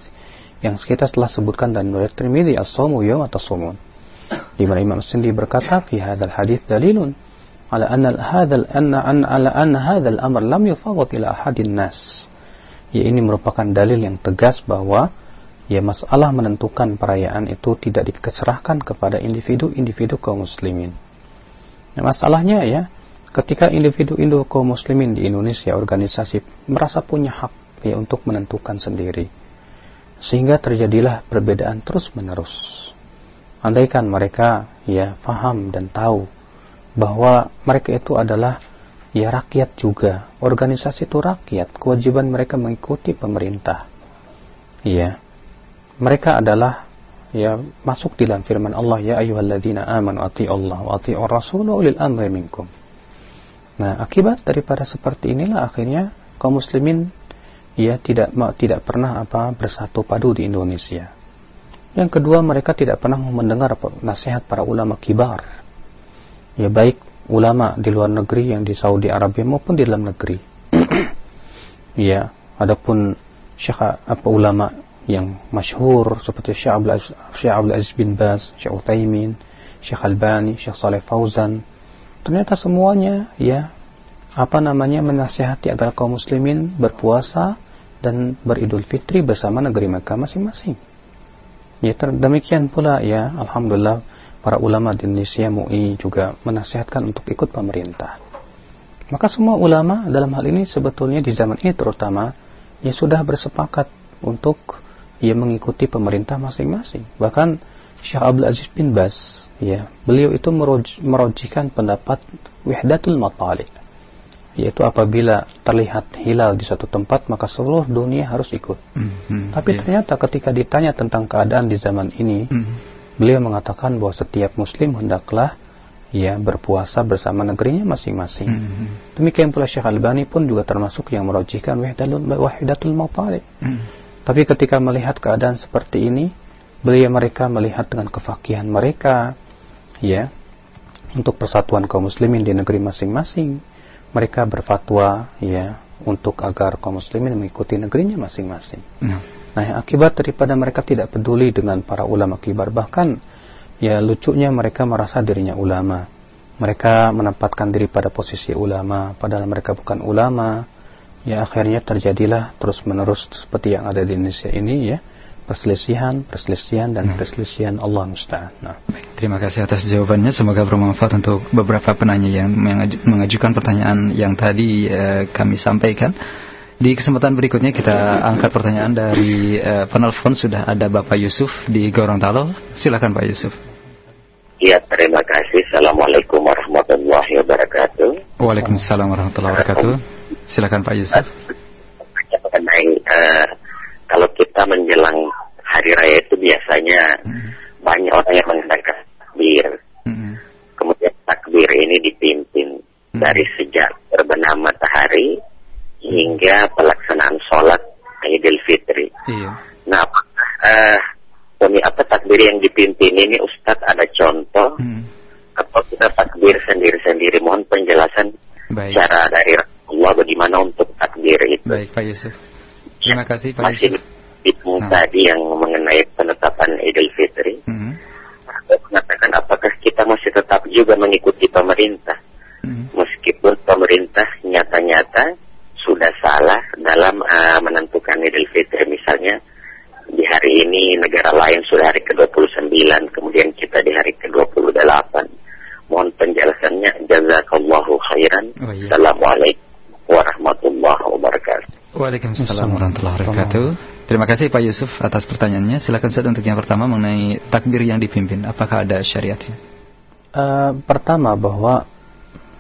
yang kita telah sebutkan dan riwayat Tirmidzi as-shaumu yawm atasumun di mana Imam As-Sindi berkata fi hadzal hadis dalilun ala anna hadzal anna an ala anna hadzal amr lam yufawwat ila ahadin nas ya ini merupakan dalil yang tegas bahwa ya masalah menentukan perayaan itu tidak dikeserahkan kepada individu-individu kaum muslimin. Nah, masalahnya ya, ketika individu-individu kaum muslimin di Indonesia organisasi merasa punya hak ya untuk menentukan sendiri. Sehingga terjadilah perbedaan terus-menerus. Andaikan mereka ya faham dan tahu bahwa mereka itu adalah ya rakyat juga. Organisasi itu rakyat, kewajiban mereka mengikuti pemerintah. Ya, mereka adalah ya masuk dalam firman Allah ya ayyuhalladzina amanu Allah wa atiiur rasul wa ulil amri minkum. Nah, akibat daripada seperti inilah akhirnya kaum muslimin ya tidak tidak pernah apa bersatu padu di Indonesia. Yang kedua, mereka tidak pernah mendengar nasihat para ulama kibar. Ya baik ulama di luar negeri yang di Saudi Arabia maupun di dalam negeri. ya, adapun syekh apa ulama yang masyhur seperti Syekh Abdul Aziz, Syekh Abdul Aziz bin Baz, Syekh Utsaimin, Syekh Albani, Syekh Saleh Fauzan. Ternyata semuanya ya apa namanya menasihati agar kaum muslimin berpuasa dan beridul fitri bersama negeri mereka masing-masing. Ya demikian pula ya alhamdulillah para ulama di Indonesia MUI juga menasihatkan untuk ikut pemerintah. Maka semua ulama dalam hal ini sebetulnya di zaman ini terutama ya sudah bersepakat untuk ia mengikuti pemerintah masing-masing. Bahkan Syekh Abdul Aziz bin Bas, ya, beliau itu merojikan pendapat wihdatul matali, yaitu apabila terlihat hilal di suatu tempat maka seluruh dunia harus ikut. Mm -hmm, Tapi yeah. ternyata ketika ditanya tentang keadaan di zaman ini, mm -hmm. Beliau mengatakan bahwa setiap muslim hendaklah ya berpuasa bersama negerinya masing-masing. Mm -hmm. Demikian pula Syekh Albani pun juga termasuk yang merojikan wahdatul wahdatul matali. Mm -hmm. Tapi ketika melihat keadaan seperti ini, beliau mereka melihat dengan kefakihan mereka, ya, untuk persatuan kaum muslimin di negeri masing-masing. Mereka berfatwa, ya, untuk agar kaum muslimin mengikuti negerinya masing-masing. Nah. Nah, akibat daripada mereka tidak peduli dengan para ulama kibar, bahkan ya lucunya mereka merasa dirinya ulama. Mereka menempatkan diri pada posisi ulama, padahal mereka bukan ulama ya akhirnya terjadilah terus menerus seperti yang ada di Indonesia ini ya perselisihan, perselisihan dan nah. perselisihan Allah musta'an. Nah. terima kasih atas jawabannya. Semoga bermanfaat untuk beberapa penanya yang mengajukan pertanyaan yang tadi eh, kami sampaikan. Di kesempatan berikutnya kita angkat pertanyaan dari eh, penelpon sudah ada Bapak Yusuf di Gorontalo. Silakan Pak Yusuf. Ya, terima kasih. Assalamualaikum warahmatullahi wabarakatuh. Waalaikumsalam warahmatullahi wabarakatuh. Silakan Pak Yusuf. Mengenai uh, kalau kita menjelang hari raya itu biasanya hmm. banyak orang yang mengadakan takbir. Hmm. Kemudian takbir ini dipimpin hmm. dari sejak terbenam matahari hingga pelaksanaan sholat Idul Fitri. Iya. Nah, uh, apa takbir yang dipimpin ini Ustadz ada contoh hmm. atau kita takbir sendiri-sendiri mohon penjelasan Baik. cara dari Allah bagaimana untuk takbir itu. Baik Pak Yusuf. Terima kasih Pak Masih Yusuf. Masih nah. tadi yang mengenai penetapan Idul Fitri. Hmm. mengatakan apakah kita masih tetap juga mengikuti pemerintah. Hmm. Meskipun pemerintah nyata-nyata sudah salah dalam uh, menentukan Idul Fitri misalnya di hari ini negara lain sudah hari ke-29 kemudian kita di hari ke-28 mohon penjelasannya jazakallahu khairan oh, iya. assalamualaikum warahmatullahi wabarakatuh. Waalaikumsalam warahmatullahi wabarakatuh. Terima kasih Pak Yusuf atas pertanyaannya. Silakan saja untuk yang pertama mengenai takbir yang dipimpin. Apakah ada syariatnya? Uh, pertama bahwa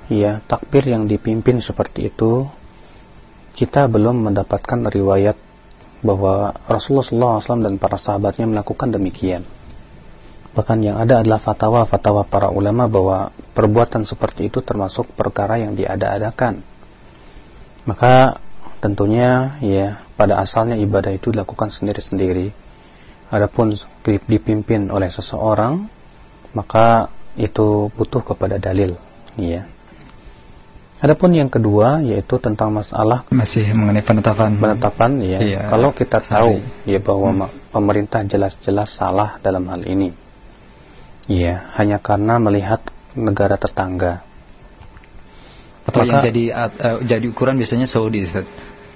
ya takbir yang dipimpin seperti itu kita belum mendapatkan riwayat bahwa Rasulullah SAW dan para sahabatnya melakukan demikian. Bahkan yang ada adalah fatwa-fatwa para ulama bahwa perbuatan seperti itu termasuk perkara yang diada-adakan maka tentunya ya pada asalnya ibadah itu dilakukan sendiri-sendiri. Adapun dipimpin oleh seseorang, maka itu butuh kepada dalil ya Adapun yang kedua yaitu tentang masalah masih mengenai penetapan penetapan ya. Iya, kalau kita tahu hari. ya bahwa hmm. pemerintah jelas-jelas salah dalam hal ini. Ya, hanya karena melihat negara tetangga. Atau Maka, yang jadi uh, jadi ukuran biasanya Saudi Ustaz.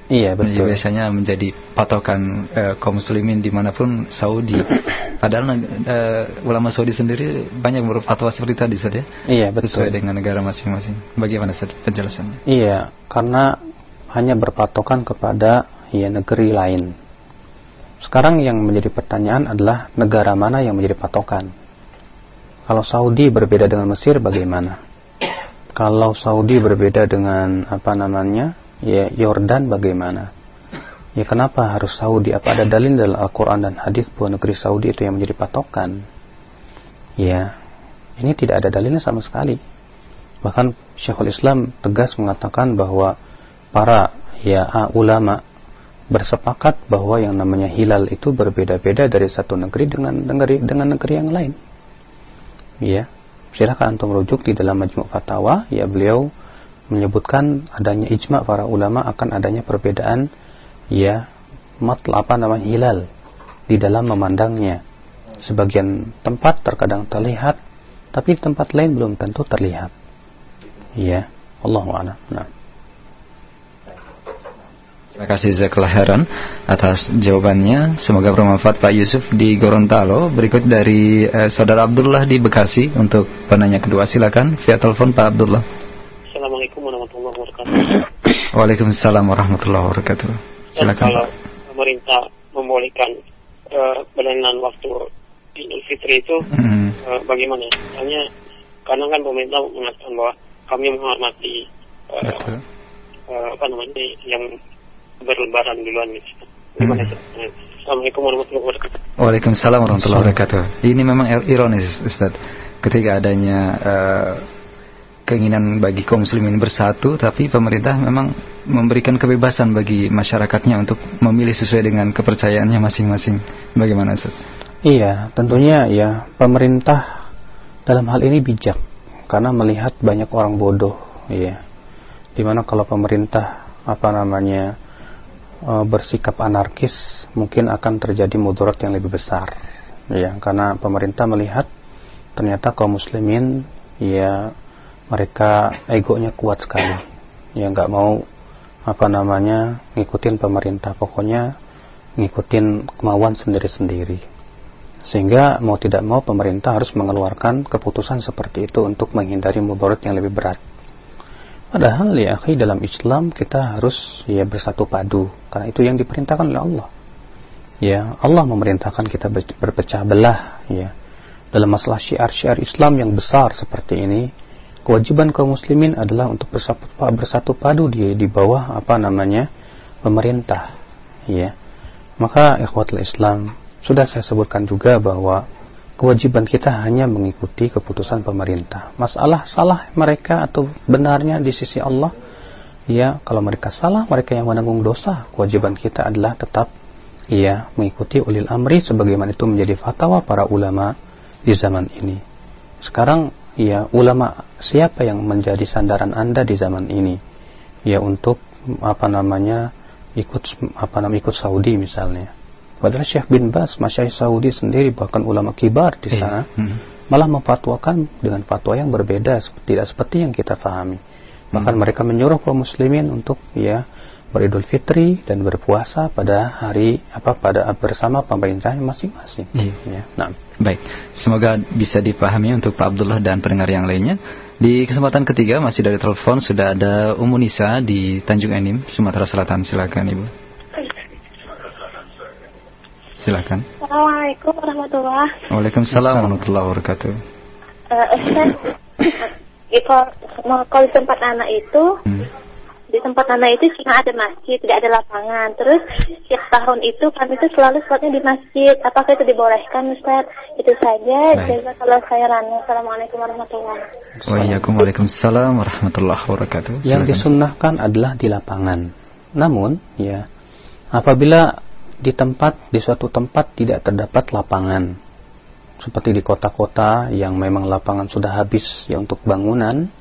Iya betul. Jadi biasanya menjadi patokan uh, kaum muslimin di mana pun Saudi. Padahal uh, ulama Saudi sendiri banyak berfatwa seperti tadi saja. Ya? Iya betul. Sesuai dengan negara masing-masing. Bagaimana penjelasannya? Iya karena hanya berpatokan kepada ya negeri lain. Sekarang yang menjadi pertanyaan adalah negara mana yang menjadi patokan. Kalau Saudi berbeda dengan Mesir bagaimana? Kalau Saudi berbeda dengan apa namanya ya Yordan bagaimana? Ya kenapa harus Saudi? Apa ada dalil dalam Al-Quran dan hadis bahwa negeri Saudi itu yang menjadi patokan? Ya, ini tidak ada dalilnya sama sekali. Bahkan Syekhul Islam tegas mengatakan bahwa para ya ulama bersepakat bahwa yang namanya hilal itu berbeda-beda dari satu negeri dengan negeri dengan negeri yang lain. Ya, silakan antum rujuk di dalam Majmu' Fatawa, ya beliau menyebutkan adanya ijma para ulama akan adanya perbedaan ya matl apa namanya hilal di dalam memandangnya. Sebagian tempat terkadang terlihat, tapi tempat lain belum tentu terlihat. Ya, Allah. Nah. Terima kasih Zaklah Heran atas jawabannya. Semoga bermanfaat Pak Yusuf di Gorontalo. Berikut dari eh, Saudara Abdullah di Bekasi untuk penanya kedua. Silakan via telepon Pak Abdullah. Waalaikumsalam warahmatullahi wabarakatuh. Silakan. kalau pemerintah membolehkan uh, waktu Idul Fitri itu mm. uh, bagaimana? Hanya karena kan pemerintah mengatakan bahwa kami menghormati uh, uh, apa namanya yang berlebaran duluan gitu. Gimana mm. Assalamualaikum warahmatullahi wabarakatuh. Waalaikumsalam warahmatullahi wabarakatuh. Ini memang ironis Ustaz. Ketika adanya uh, keinginan bagi kaum muslimin bersatu tapi pemerintah memang memberikan kebebasan bagi masyarakatnya untuk memilih sesuai dengan kepercayaannya masing-masing. Bagaimana Ustaz? Iya, tentunya ya pemerintah dalam hal ini bijak karena melihat banyak orang bodoh, ya. Di mana kalau pemerintah apa namanya e, bersikap anarkis mungkin akan terjadi mudarat yang lebih besar, ya. Karena pemerintah melihat ternyata kaum muslimin ya mereka egonya kuat sekali. Ya nggak mau apa namanya ngikutin pemerintah. Pokoknya ngikutin kemauan sendiri-sendiri. Sehingga mau tidak mau pemerintah harus mengeluarkan keputusan seperti itu untuk menghindari mudarat yang lebih berat. Padahal ya akhi dalam Islam kita harus ya bersatu padu. Karena itu yang diperintahkan oleh Allah. Ya Allah memerintahkan kita berpecah belah ya. Dalam masalah syiar-syiar Islam yang besar seperti ini kewajiban kaum muslimin adalah untuk bersatu, padu di di bawah apa namanya pemerintah ya. Maka ikhwatul Islam sudah saya sebutkan juga bahwa kewajiban kita hanya mengikuti keputusan pemerintah. Masalah salah mereka atau benarnya di sisi Allah ya kalau mereka salah mereka yang menanggung dosa kewajiban kita adalah tetap ya mengikuti ulil amri sebagaimana itu menjadi fatwa para ulama di zaman ini. Sekarang ya ulama siapa yang menjadi sandaran Anda di zaman ini ya untuk apa namanya ikut apa namanya ikut Saudi misalnya padahal Syekh bin Bas Masyaih Saudi sendiri bahkan ulama kibar di iya. sana hmm. malah memfatwakan dengan fatwa yang berbeda tidak seperti yang kita pahami bahkan hmm. mereka menyuruh kaum muslimin untuk ya beridul fitri dan berpuasa pada hari apa pada bersama pemerintahnya masing-masing. Iya. Ya. Nah. Baik, semoga bisa dipahami untuk Pak Abdullah dan pendengar yang lainnya. Di kesempatan ketiga masih dari telepon sudah ada Umu Nisa di Tanjung Enim, Sumatera Selatan. Silakan Ibu. Silakan. Assalamualaikum warahmatullahi wabarakatuh. Waalaikumsalam warahmatullahi wabarakatuh. Uh, Ustaz, kalau di tempat anak itu hmm di tempat anak itu cuma ada masjid, tidak ada lapangan. Terus setiap tahun itu kami itu selalu sholatnya di masjid. Apakah itu dibolehkan Ustaz? Itu saja. Jaga kalau saya rana. Assalamualaikum warahmatullahi wabarakatuh. Waalaikumsalam warahmatullahi wabarakatuh. Yang disunnahkan adalah di lapangan. Namun, ya, apabila di tempat di suatu tempat tidak terdapat lapangan, seperti di kota-kota yang memang lapangan sudah habis ya untuk bangunan,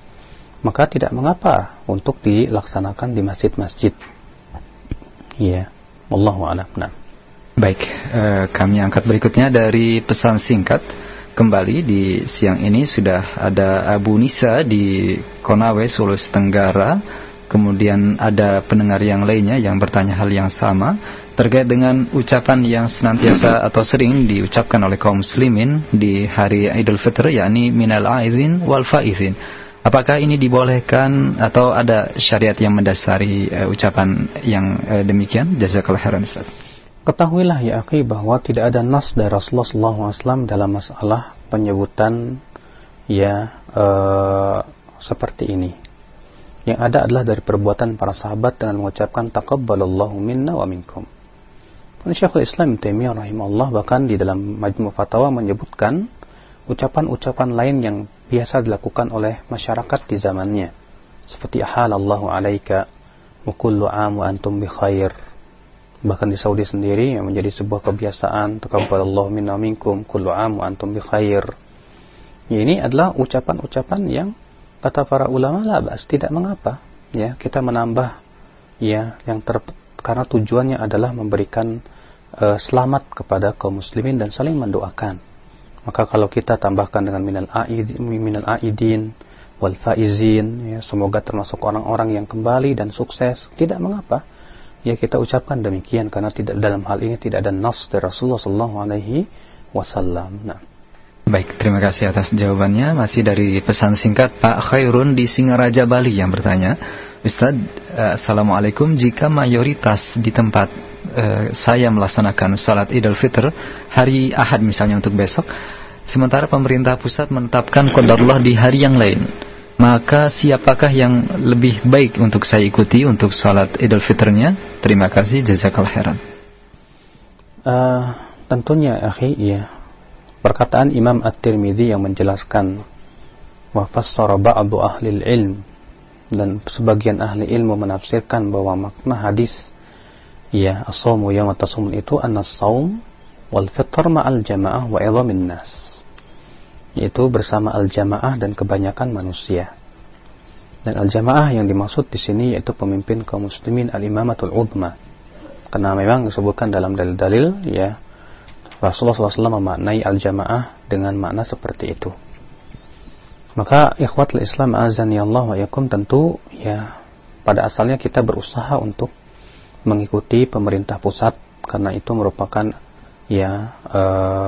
maka tidak mengapa untuk dilaksanakan di masjid-masjid. Wallahu a'lam. Nah. Baik, eh, kami angkat berikutnya dari pesan singkat. Kembali di siang ini sudah ada Abu Nisa di Konawe, Sulawesi Tenggara. Kemudian ada pendengar yang lainnya yang bertanya hal yang sama terkait dengan ucapan yang senantiasa atau sering diucapkan oleh kaum muslimin di hari Idul Fitri yakni minal aizin wal faizin. Apakah ini dibolehkan atau ada syariat yang mendasari uh, ucapan yang uh, demikian? Jazakallah khairan Ustaz. Ketahuilah ya akhi bahwa tidak ada nas dari Rasulullah SAW dalam masalah penyebutan ya uh, seperti ini. Yang ada adalah dari perbuatan para sahabat dengan mengucapkan taqabbalallahu minna wa minkum. Syekhul Islam Taimiyah rahimahullah bahkan di dalam Majmu' Fatawa menyebutkan ucapan-ucapan lain yang biasa dilakukan oleh masyarakat di zamannya. Seperti halallahu alaika wa kullu am wa antum bi khair. Bahkan di Saudi sendiri yang menjadi sebuah kebiasaan taqabbalallahu minna minkum kullu am wa antum bi khair. Ya, ini adalah ucapan-ucapan yang kata para ulama lah bas tidak mengapa. Ya kita menambah ya yang ter karena tujuannya adalah memberikan uh, selamat kepada kaum muslimin dan saling mendoakan. Maka kalau kita tambahkan dengan minal aidin, minal aidin wal faizin, ya, semoga termasuk orang-orang yang kembali dan sukses, tidak mengapa. Ya kita ucapkan demikian karena tidak dalam hal ini tidak ada nas dari Rasulullah Sallallahu Alaihi Wasallam. Nah. Baik, terima kasih atas jawabannya. Masih dari pesan singkat Pak Khairun di Singaraja Bali yang bertanya, Ustaz, eh, Assalamualaikum. Jika mayoritas di tempat uh, saya melaksanakan salat Idul Fitr hari Ahad misalnya untuk besok, sementara pemerintah pusat menetapkan qadarullah di hari yang lain. Maka siapakah yang lebih baik untuk saya ikuti untuk salat Idul Fitrnya? Terima kasih, jazakallah khairan. Uh, tentunya, akhi, ya. Perkataan Imam At-Tirmidzi yang menjelaskan wa fassara ba'du ahli ilm dan sebagian ahli ilmu menafsirkan bahwa makna hadis ya as-sawmu yawma itu an-sawm wal fitr ma'al jamaah wa idhamin nas yaitu bersama al-jamaah dan kebanyakan manusia. Dan al-jamaah yang dimaksud di sini yaitu pemimpin kaum muslimin al-imamatul uzma. Karena memang disebutkan dalam dalil-dalil ya Rasulullah SAW memaknai al-jamaah dengan makna seperti itu. Maka ikhwatul Islam azan ya Allah wa yakum tentu ya pada asalnya kita berusaha untuk mengikuti pemerintah pusat. Karena itu merupakan ya e,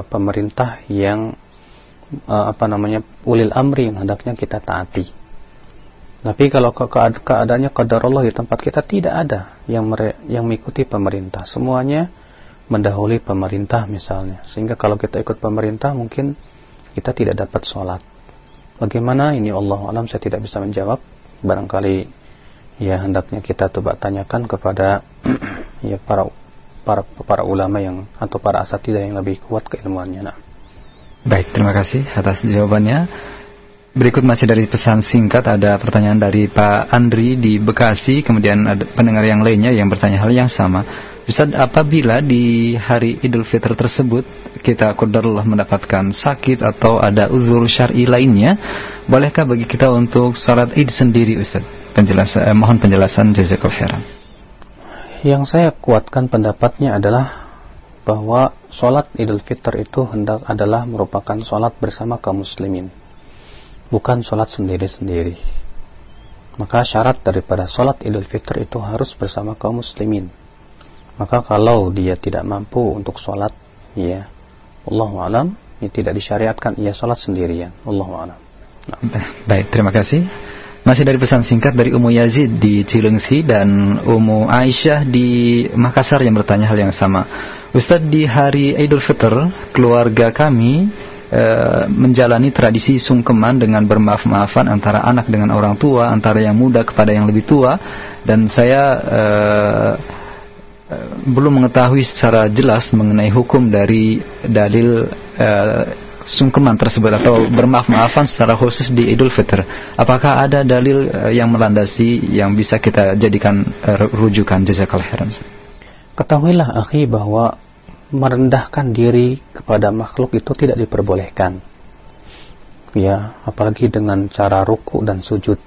pemerintah yang e, apa namanya ulil amri yang hendaknya kita taati. Tapi kalau ke keadaannya kadar Allah di tempat kita tidak ada yang yang mengikuti pemerintah. Semuanya mendahului pemerintah misalnya. Sehingga kalau kita ikut pemerintah mungkin kita tidak dapat sholat. Bagaimana ini Allah alam saya tidak bisa menjawab. Barangkali ya hendaknya kita coba tanyakan kepada ya para para para ulama yang atau para asatidah yang lebih kuat keilmuannya. Nah. Baik, terima kasih atas jawabannya. Berikut masih dari pesan singkat ada pertanyaan dari Pak Andri di Bekasi, kemudian ada pendengar yang lainnya yang bertanya hal yang sama. Ustaz, apabila di hari Idul Fitri tersebut kita qadarullah mendapatkan sakit atau ada uzur syar'i lainnya, bolehkah bagi kita untuk salat Id sendiri Ustaz? Penjelasan eh, mohon penjelasan jazakallahu khairan. Yang saya kuatkan pendapatnya adalah bahwa sholat Idul Fitr itu hendak adalah merupakan sholat bersama kaum muslimin, bukan sholat sendiri-sendiri. Maka syarat daripada sholat Idul Fitr itu harus bersama kaum muslimin. Maka kalau dia tidak mampu untuk sholat ya Allah alam ini tidak disyariatkan ia sholat sendirian. Allah alam. Nah. baik terima kasih. Masih dari pesan singkat dari Umu Yazid di Cilengsi dan Umu Aisyah di Makassar yang bertanya hal yang sama Ustadz di hari Idul Fitr keluarga kami e, menjalani tradisi sungkeman dengan bermaaf-maafan antara anak dengan orang tua, antara yang muda kepada yang lebih tua dan saya e, belum mengetahui secara jelas mengenai hukum dari dalil uh, sungkeman tersebut atau bermaaf-maafan secara khusus di Idul Fitr. Apakah ada dalil yang melandasi yang bisa kita jadikan rujukan jazakallahu khairan? Ketahuilah akhi bahwa merendahkan diri kepada makhluk itu tidak diperbolehkan. Ya, apalagi dengan cara ruku dan sujud.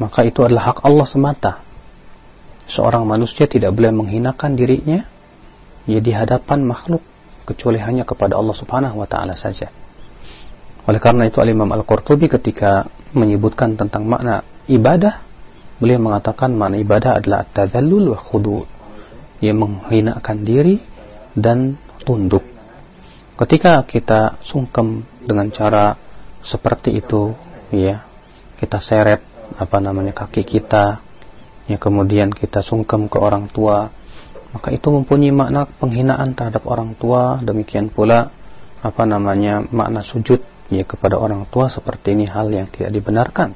Maka itu adalah hak Allah semata. Seorang manusia tidak boleh menghinakan dirinya ya di hadapan makhluk kecuali hanya kepada Allah Subhanahu wa taala saja. Oleh karena itu Al-Imam Al-Qurtubi ketika menyebutkan tentang makna ibadah, beliau mengatakan makna ibadah adalah tadzallul wa khudu' yang menghinakan diri dan tunduk. Ketika kita sungkem dengan cara seperti itu, ya, kita seret apa namanya kaki kita, ya kemudian kita sungkem ke orang tua, maka itu mempunyai makna penghinaan terhadap orang tua. Demikian pula apa namanya makna sujud ya kepada orang tua seperti ini hal yang tidak dibenarkan.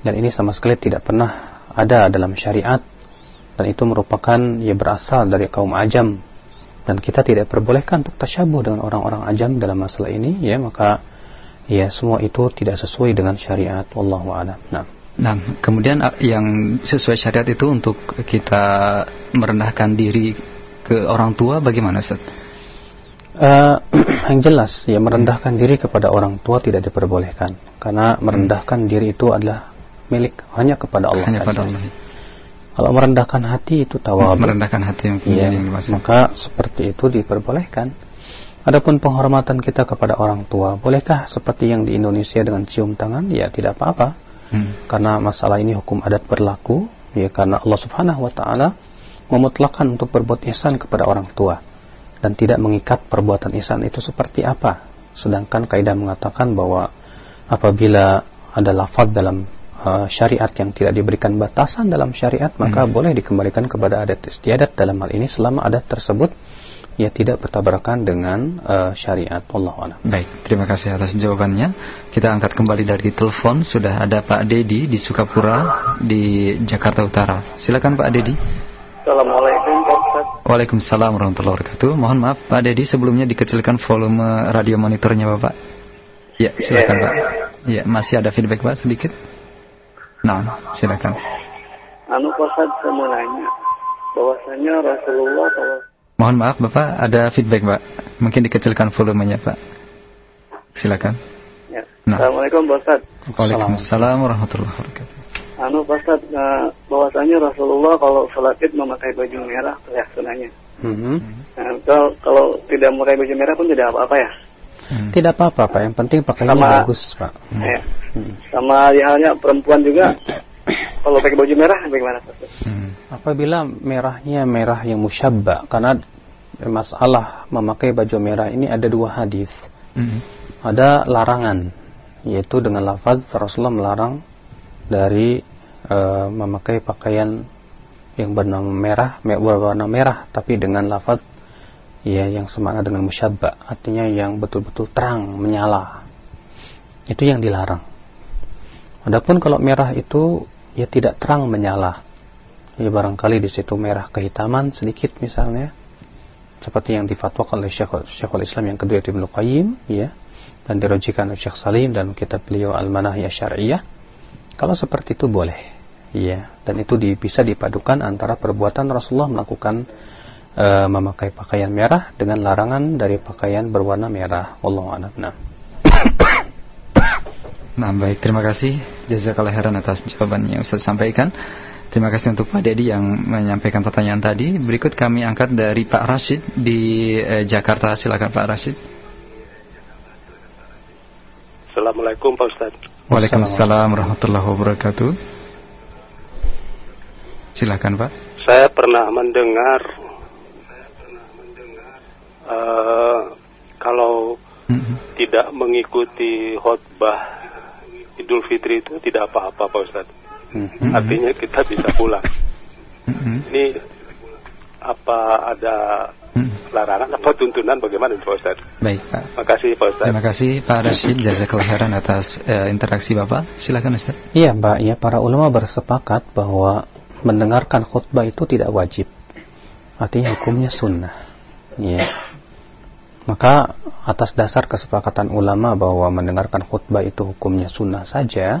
Dan ini sama sekali tidak pernah ada dalam syariat dan itu merupakan ya berasal dari kaum ajam dan kita tidak perbolehkan untuk tasyabuh dengan orang-orang ajam dalam masalah ini ya maka ya semua itu tidak sesuai dengan syariat wallahu a'lam. Nah. Nah, kemudian yang sesuai syariat itu untuk kita merendahkan diri ke orang tua bagaimana Ustaz? Uh, yang jelas ya merendahkan diri kepada orang tua tidak diperbolehkan karena merendahkan hmm. diri itu adalah milik hanya kepada Allah hanya saja. Pada Allah. Kalau merendahkan hati itu tawadhu. Merendahkan hati yang ya, yang maka seperti itu diperbolehkan. Adapun penghormatan kita kepada orang tua, bolehkah seperti yang di Indonesia dengan cium tangan? Ya tidak apa-apa. Hmm. Karena masalah ini hukum adat berlaku, ya karena Allah Subhanahu wa taala memutlakan untuk berbuat ihsan kepada orang tua dan tidak mengikat perbuatan ihsan itu seperti apa. Sedangkan kaidah mengatakan bahwa apabila ada lafaz dalam uh, syariat yang tidak diberikan batasan dalam syariat maka hmm. boleh dikembalikan kepada adat istiadat dalam hal ini selama adat tersebut ya tidak bertabrakan dengan uh, syariat Allah Baik, terima kasih atas jawabannya. Kita angkat kembali dari telepon sudah ada Pak Dedi di Sukapura di Jakarta Utara. Silakan Pak Dedi. Assalamualaikum Ustaz. Waalaikumsalam warahmatullahi wabarakatuh. Mohon maaf Pak Dedi sebelumnya dikecilkan volume radio monitornya Bapak. Ya, silakan yeah. Pak. Ya, masih ada feedback Pak sedikit? Nah, silakan. Anu Ustaz saya mau nanya bahwasanya Rasulullah kalau Mohon maaf Bapak, ada feedback Pak. Mungkin dikecilkan volumenya Pak. Silakan. Ya. Nah. Assalamualaikum Pak Ustaz. Waalaikumsalam warahmatullahi wabarakatuh. Anu Ustaz, nah, bahwasanya Rasulullah kalau sholat id memakai baju merah ya sunahnya. Mm -hmm. nah, kalau, kalau tidak memakai baju merah pun tidak apa-apa ya? Hmm. Tidak apa-apa Pak, yang penting pakainya sama, bagus Pak. Hmm. Ya. Hmm. Sama halnya perempuan juga kalau pakai baju merah bagaimana Pak? Hmm. Apabila merahnya merah yang musyabba karena masalah memakai baju merah ini ada dua hadis. Hmm. Ada larangan yaitu dengan lafaz Rasulullah melarang dari uh, memakai pakaian yang bernama merah, berwarna merah tapi dengan lafaz ya yang semakna dengan musyabba artinya yang betul-betul terang menyala. Itu yang dilarang. Adapun kalau merah itu ya tidak terang menyala. Ya barangkali di situ merah kehitaman sedikit misalnya seperti yang difatwakan oleh Syekh, Syekhul Islam yang kedua Ibnu Qayyim ya dan dirojikan oleh Syekh Salim dan kitab beliau Al-Manahiyah Syariah. Kalau seperti itu boleh ya. Dan itu bisa dipadukan antara perbuatan Rasulullah melakukan e, memakai pakaian merah dengan larangan dari pakaian berwarna merah. Allah a'lam. Nah. nah, baik, terima kasih jazakallahu khairan atas jawaban yang Ustaz sampaikan. Terima kasih untuk Pak Dedi yang menyampaikan pertanyaan tadi. Berikut kami angkat dari Pak Rashid di eh, Jakarta. Silakan Pak Rashid. Assalamualaikum Pak Ustaz. Waalaikumsalam warahmatullahi wabarakatuh. Silakan Pak. Saya pernah mendengar uh, kalau mm-hmm. tidak mengikuti khutbah Idul Fitri itu tidak apa-apa Pak Ustaz. Mm-hmm. Artinya kita bisa pulang. Mm-hmm. Ini apa ada mm-hmm. larangan apa tuntunan bagaimana Pak Ustaz? Baik Pak. Terima kasih Pak Ustaz. Terima kasih Pak Rashid jazakallahu khairan atas uh, interaksi Bapak. Silakan Ustaz. Iya Mbak, ya para ulama bersepakat bahwa mendengarkan khutbah itu tidak wajib. Artinya hukumnya sunnah. Ya. Maka atas dasar kesepakatan ulama bahwa mendengarkan khutbah itu hukumnya sunnah saja,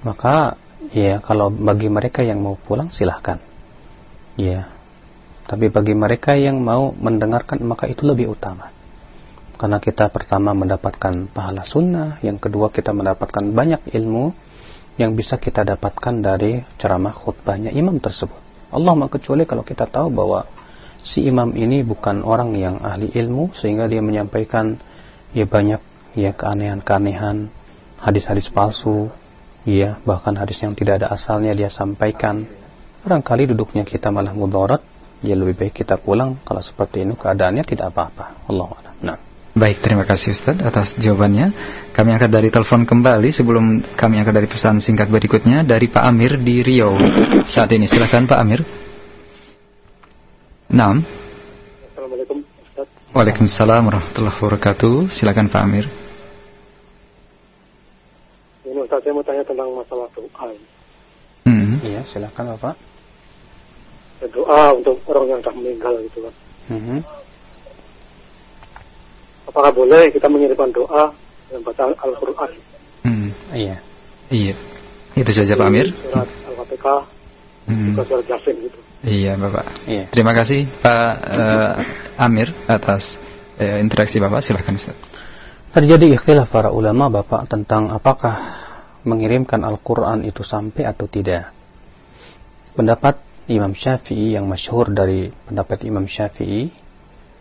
maka ya kalau bagi mereka yang mau pulang silahkan. Ya. Tapi bagi mereka yang mau mendengarkan maka itu lebih utama. Karena kita pertama mendapatkan pahala sunnah, yang kedua kita mendapatkan banyak ilmu yang bisa kita dapatkan dari ceramah khutbahnya imam tersebut. Allah kecuali kalau kita tahu bahwa si imam ini bukan orang yang ahli ilmu sehingga dia menyampaikan ya banyak ya keanehan-keanehan, hadis-hadis palsu, ya bahkan hadis yang tidak ada asalnya dia sampaikan. Barangkali duduknya kita malah mudarat, ya lebih baik kita pulang kalau seperti ini keadaannya tidak apa-apa. Allah Nah. Baik, terima kasih Ustaz atas jawabannya. Kami angkat dari telepon kembali sebelum kami angkat dari pesan singkat berikutnya dari Pak Amir di Riau. Saat ini silakan Pak Amir. Naam. Assalamualaikum Ustaz. Waalaikumsalam warahmatullahi wabarakatuh. Silakan Pak Amir. Ini Ustaz saya mau tanya tentang masalah doa. Hmm. Iya, silakan Bapak. Doa untuk orang yang sudah meninggal gitu kan. Hmm apakah boleh kita mengirimkan doa dan bacaan Al-Quran? Hmm. Iya. Iya. Itu saja Pak Amir. Surat Al-Fatihah, hmm. juga surat Yasin gitu. Iya Bapak. Iya. Terima kasih Pak uh, Amir atas uh, interaksi Bapak. Silahkan Ustaz. Terjadi ikhtilaf para ulama Bapak tentang apakah mengirimkan Al-Quran itu sampai atau tidak. Pendapat Imam Syafi'i yang masyhur dari pendapat Imam Syafi'i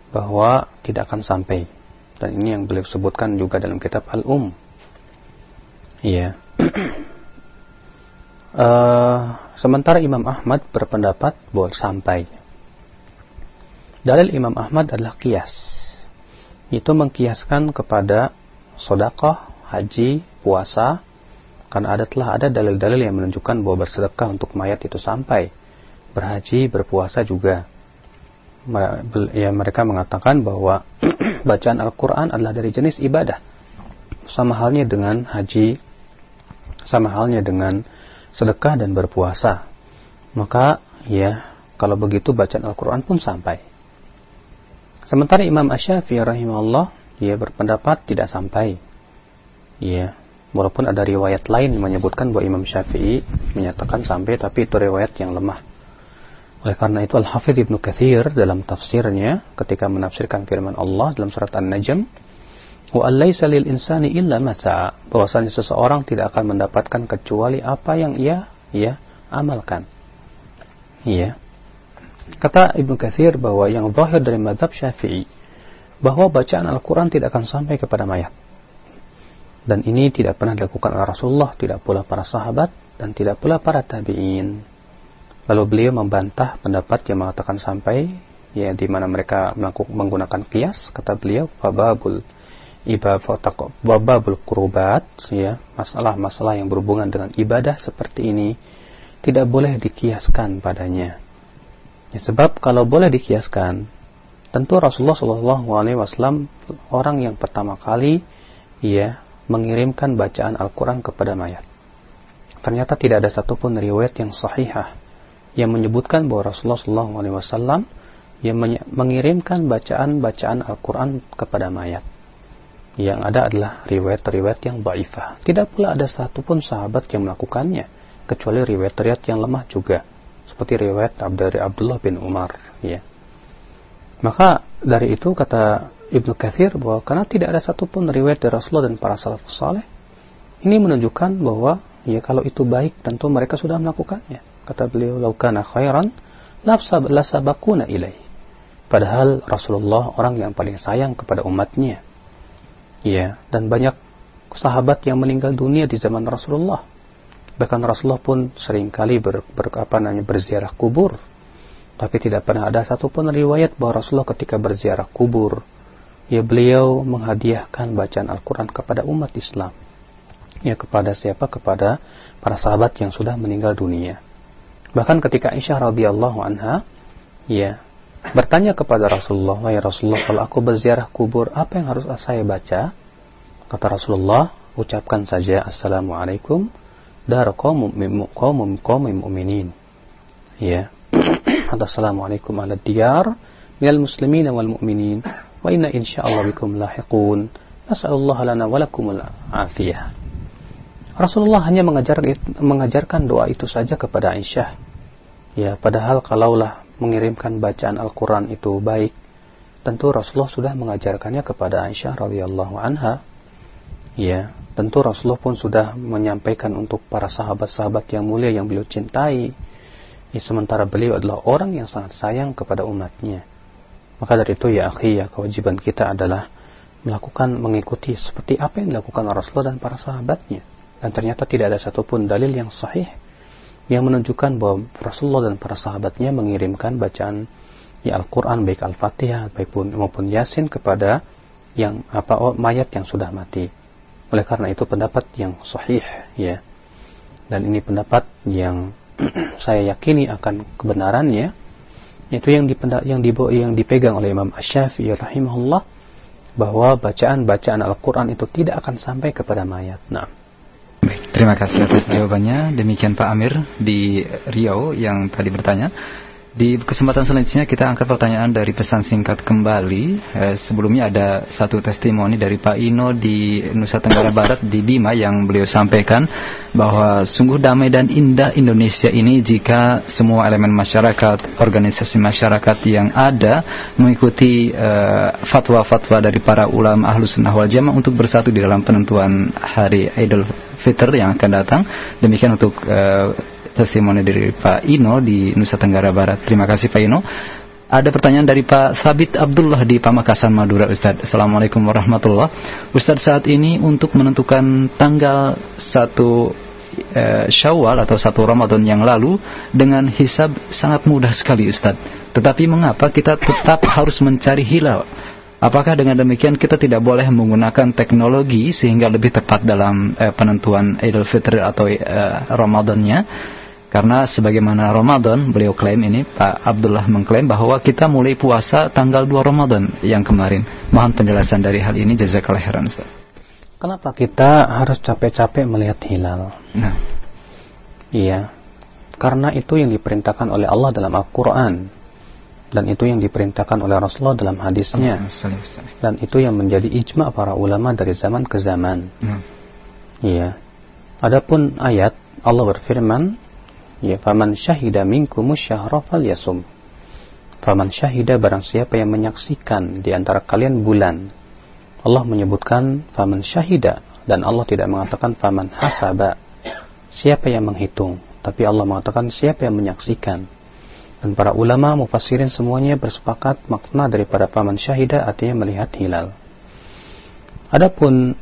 bahwa tidak akan sampai dan ini yang beliau sebutkan juga dalam kitab Al-Um. Iya. uh, sementara Imam Ahmad berpendapat bahwa sampai. Dalil Imam Ahmad adalah kias. Itu mengkiaskan kepada sodakoh, haji, puasa, karena ada telah ada dalil-dalil yang menunjukkan bahwa bersedekah untuk mayat itu sampai. Berhaji, berpuasa juga ya mereka mengatakan bahwa bacaan Al-Quran adalah dari jenis ibadah sama halnya dengan haji sama halnya dengan sedekah dan berpuasa. Maka ya kalau begitu bacaan Al-Quran pun sampai. Sementara Imam Ash-Syafi'i rahimahullah dia berpendapat tidak sampai. Ya walaupun ada riwayat lain menyebutkan bahwa Imam Syafi'i menyatakan sampai tapi itu riwayat yang lemah. Oleh karena itu Al-Hafidh Ibnu Kathir dalam tafsirnya ketika menafsirkan firman Allah dalam surat An-Najm wa lil insani illa ma bahwasanya seseorang tidak akan mendapatkan kecuali apa yang ia ya amalkan. Iya. Kata Ibnu Kathir bahwa yang zahir dari madhab Syafi'i bahwa bacaan Al-Quran tidak akan sampai kepada mayat. Dan ini tidak pernah dilakukan oleh Rasulullah, tidak pula para sahabat, dan tidak pula para tabi'in. Lalu beliau membantah pendapat yang mengatakan sampai ya di mana mereka melakukan menggunakan kias kata beliau bababul ibadah kurubat ya masalah-masalah yang berhubungan dengan ibadah seperti ini tidak boleh dikiaskan padanya. Ya, sebab kalau boleh dikiaskan tentu Rasulullah Shallallahu Alaihi Wasallam orang yang pertama kali ya mengirimkan bacaan Al-Quran kepada mayat. Ternyata tidak ada satupun riwayat yang sahihah yang menyebutkan bahwa Rasulullah SAW yang mengirimkan bacaan-bacaan Al-Quran kepada mayat. Yang ada adalah riwayat-riwayat yang baifah. Tidak pula ada satupun sahabat yang melakukannya, kecuali riwayat-riwayat yang lemah juga, seperti riwayat dari Abdullah bin Umar. Ya. Maka dari itu kata Ibnu Kathir bahwa karena tidak ada satupun riwayat dari Rasulullah dan para salafus saleh, ini menunjukkan bahwa ya kalau itu baik tentu mereka sudah melakukannya. Kata beliau, "Laukana khairan lasabakuna ilaih." Padahal Rasulullah orang yang paling sayang kepada umatnya. Ya, dan banyak sahabat yang meninggal dunia di zaman Rasulullah. Bahkan Rasulullah pun sering kali ber, ber, apa namanya, berziarah kubur. Tapi tidak pernah ada satupun riwayat bahwa Rasulullah ketika berziarah kubur, ya beliau menghadiahkan bacaan Al-Quran kepada umat Islam. Ya kepada siapa? Kepada para sahabat yang sudah meninggal dunia. Bahkan ketika Aisyah radhiyallahu anha ya bertanya kepada Rasulullah, "Ya Rasulullah, kalau aku berziarah kubur, apa yang harus saya baca?" Kata Rasulullah, "Ucapkan saja Assalamualaikum dar qaumum qaumum mu'minin." Ya. Assalamualaikum ala diyar minal muslimin wal mu'minin wa inna insyaallah bikum lahiqun. Nas'alullah lana wa lakumul afiyah. Rasulullah hanya mengajar, mengajarkan doa itu saja kepada Aisyah. Ya, padahal kalaulah mengirimkan bacaan Al-Quran itu baik, tentu Rasulullah sudah mengajarkannya kepada Aisyah radhiyallahu anha. Ya, tentu Rasulullah pun sudah menyampaikan untuk para sahabat-sahabat yang mulia yang beliau cintai. Ya, sementara beliau adalah orang yang sangat sayang kepada umatnya. Maka dari itu ya akhi, ya kewajiban kita adalah melakukan mengikuti seperti apa yang dilakukan Rasulullah dan para sahabatnya. Dan ternyata tidak ada satupun dalil yang sahih yang menunjukkan bahwa Rasulullah dan para sahabatnya mengirimkan bacaan ya Al-Quran baik Al-Fatihah baik pun maupun Yasin kepada yang apa oh, mayat yang sudah mati. Oleh karena itu pendapat yang sahih ya. Dan ini pendapat yang saya yakini akan kebenarannya yaitu yang yang dibawa, yang dipegang oleh Imam Asy-Syafi'i rahimahullah bahwa bacaan-bacaan Al-Qur'an itu tidak akan sampai kepada mayat. Nah, terima kasih atas jawabannya. Demikian Pak Amir di Riau yang tadi bertanya. Di kesempatan selanjutnya kita angkat pertanyaan dari pesan singkat kembali. Eh, sebelumnya ada satu testimoni dari Pak Ino di Nusa Tenggara Barat di Bima yang beliau sampaikan bahwa sungguh damai dan indah Indonesia ini jika semua elemen masyarakat, organisasi masyarakat yang ada mengikuti eh, fatwa-fatwa dari para ulama ahlus sunnah wal jamaah untuk bersatu di dalam penentuan hari Idul Fitr yang akan datang. Demikian untuk uh, testimoni dari Pak Ino di Nusa Tenggara Barat. Terima kasih Pak Ino. Ada pertanyaan dari Pak Sabit Abdullah di Pamekasan Madura Ustaz. Assalamualaikum warahmatullahi Ustaz saat ini untuk menentukan tanggal satu eh, Syawal atau satu Ramadan yang lalu dengan hisab sangat mudah sekali Ustaz. Tetapi mengapa kita tetap harus mencari hilal? Apakah dengan demikian kita tidak boleh menggunakan teknologi sehingga lebih tepat dalam eh, penentuan Idul Fitri atau eh, Ramadannya? Karena sebagaimana Ramadan, beliau klaim ini, Pak Abdullah mengklaim bahwa kita mulai puasa tanggal 2 Ramadan yang kemarin. Mohon penjelasan dari hal ini, jazakallah khairan Ustaz. Kenapa kita harus capek-capek melihat hilal? Nah. Iya. Karena itu yang diperintahkan oleh Allah dalam Al-Quran. Dan itu yang diperintahkan oleh Rasulullah dalam hadisnya. Dan itu yang menjadi ijma para ulama dari zaman ke zaman. Nah. Iya. Adapun ayat Allah berfirman Ya, faman syahida minkum syahra falyasum. Faman syahida barang siapa yang menyaksikan di antara kalian bulan. Allah menyebutkan faman syahida dan Allah tidak mengatakan faman hasaba. Siapa yang menghitung, tapi Allah mengatakan siapa yang menyaksikan. Dan para ulama mufassirin semuanya bersepakat makna daripada faman syahida artinya melihat hilal. Adapun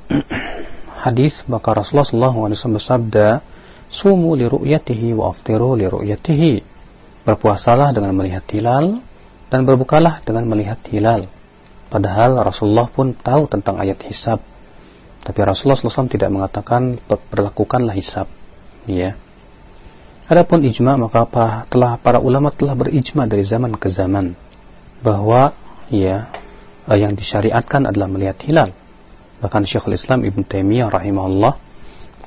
hadis maka Rasulullah SAW bersabda, Sumu li ru'yatihi wa aftiru li ru'yatihi. Berpuasalah dengan melihat hilal dan berbukalah dengan melihat hilal. Padahal Rasulullah pun tahu tentang ayat hisab. Tapi Rasulullah SAW tidak mengatakan berlakukanlah hisab. Ya. Adapun ijma maka apa telah para ulama telah berijma dari zaman ke zaman bahwa ya yang disyariatkan adalah melihat hilal. Bahkan Syekhul Islam Ibn Taimiyah rahimahullah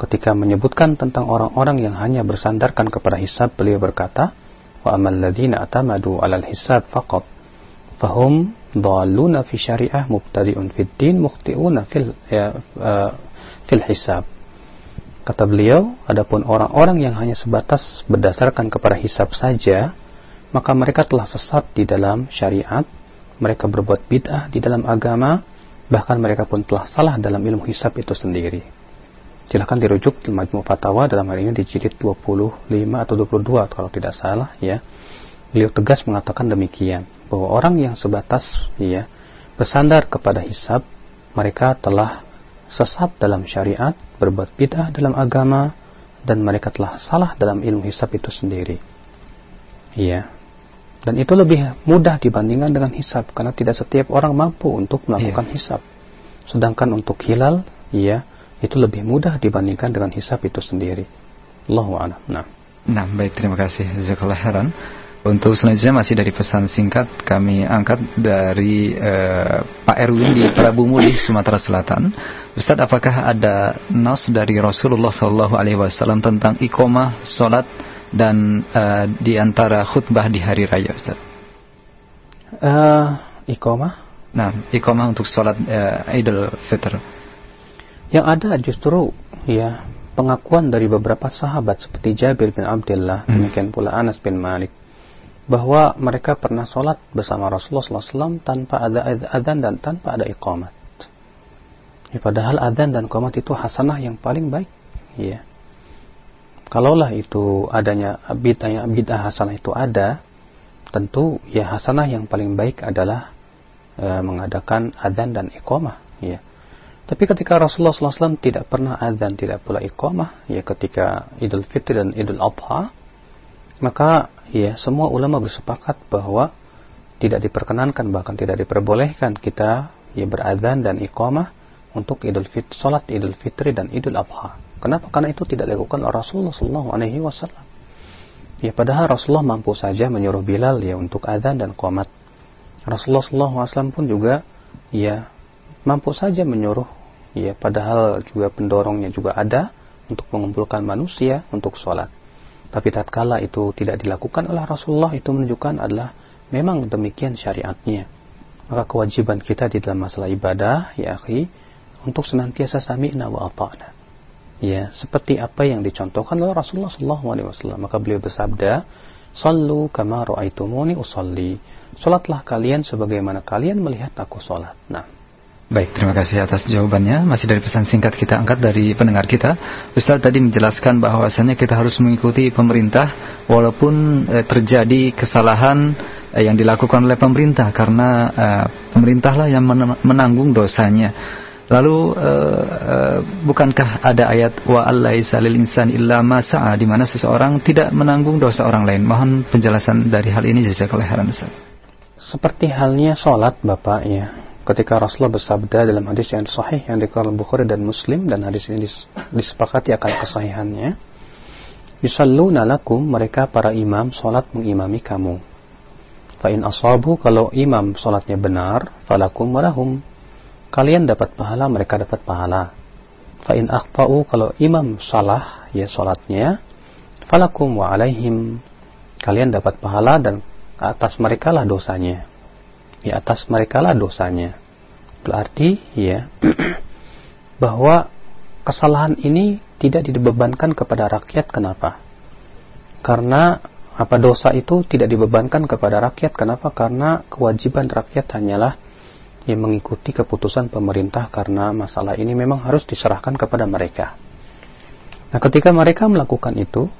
ketika menyebutkan tentang orang-orang yang hanya bersandarkan kepada hisab beliau berkata wa amal ladzina atamadu alal hisab faqat fahum dhaluna fi syariah mubtadi'un fid din mukhti'una fil ya, uh, fil hisab kata beliau adapun orang-orang yang hanya sebatas berdasarkan kepada hisab saja maka mereka telah sesat di dalam syariat mereka berbuat bid'ah di dalam agama bahkan mereka pun telah salah dalam ilmu hisab itu sendiri. Silahkan dirujuk di Majmu Fatawa dalam hal ini di jilid 25 atau 22 kalau tidak salah ya. Beliau tegas mengatakan demikian bahwa orang yang sebatas ya bersandar kepada hisab mereka telah sesat dalam syariat berbuat bid'ah dalam agama dan mereka telah salah dalam ilmu hisab itu sendiri iya dan itu lebih mudah dibandingkan dengan hisab karena tidak setiap orang mampu untuk melakukan yeah. hisab sedangkan untuk hilal iya itu lebih mudah dibandingkan dengan hisab itu sendiri. Allahu a'lam. Nah. Nah, baik terima kasih khairan. Untuk selanjutnya masih dari pesan singkat kami angkat dari uh, Pak Erwin di Prabu Muli Sumatera Selatan. Ustaz, apakah ada nas dari Rasulullah Shallallahu Alaihi Wasallam tentang ikomah, solat dan uh, di antara khutbah di hari raya, Ustaz? Uh, ikomah? Nah, ikomah untuk solat uh, Idul Fitr. Yang ada justru ya pengakuan dari beberapa sahabat seperti Jabir bin Abdullah, hmm. demikian pula Anas bin Malik. bahwa mereka pernah sholat bersama Rasulullah SAW tanpa ada adzan dan tanpa ada iqamat. Ya, padahal adzan dan iqamat itu hasanah yang paling baik. Ya. Kalaulah itu adanya bid'ah bid'ah hasanah itu ada, tentu ya hasanah yang paling baik adalah e, mengadakan adzan dan iqamah. Ya. Tapi ketika Rasulullah SAW tidak pernah adzan, tidak pula iqamah, ya ketika Idul Fitri dan Idul Adha, maka ya semua ulama bersepakat bahwa tidak diperkenankan bahkan tidak diperbolehkan kita ya beradzan dan iqamah untuk Idul Fitri, salat Idul Fitri dan Idul Adha. Kenapa? Karena itu tidak dilakukan oleh Rasulullah SAW. Ya padahal Rasulullah mampu saja menyuruh Bilal ya untuk adzan dan qomat. Rasulullah SAW pun juga ya mampu saja menyuruh ya padahal juga pendorongnya juga ada untuk mengumpulkan manusia untuk sholat tapi tatkala itu tidak dilakukan oleh Rasulullah itu menunjukkan adalah memang demikian syariatnya maka kewajiban kita di dalam masalah ibadah ya akhi untuk senantiasa sami'na wa ata'na ya seperti apa yang dicontohkan oleh Rasulullah SAW maka beliau bersabda Sallu kama ra'aitumuni usalli. Salatlah kalian sebagaimana kalian melihat aku salat. Nah, Baik, terima kasih atas jawabannya. Masih dari pesan singkat kita angkat dari pendengar kita. Ustaz tadi menjelaskan bahwasanya kita harus mengikuti pemerintah walaupun eh, terjadi kesalahan eh, yang dilakukan oleh pemerintah karena eh, pemerintahlah yang menanggung dosanya. Lalu uh, uh, bukankah ada ayat wa allaisa lil insan illa ma sa'a di mana seseorang tidak menanggung dosa orang lain? Mohon penjelasan dari hal ini jazakallahu khairan Ustaz. Seperti halnya salat Bapak ya ketika Rasulullah bersabda dalam hadis yang sahih yang dikeluarkan Bukhari dan Muslim dan hadis ini disepakati akan kesahihannya yusalluna lakum mereka para imam salat mengimami kamu fa in asabu kalau imam salatnya benar falakum walahum kalian dapat pahala mereka dapat pahala fa in akhtau kalau imam salah ya salatnya falakum wa alaihim kalian dapat pahala dan atas mereka lah dosanya di atas mereka lah dosanya. Berarti ya bahwa kesalahan ini tidak dibebankan kepada rakyat kenapa? Karena apa dosa itu tidak dibebankan kepada rakyat kenapa? Karena kewajiban rakyat hanyalah yang mengikuti keputusan pemerintah karena masalah ini memang harus diserahkan kepada mereka. Nah, ketika mereka melakukan itu,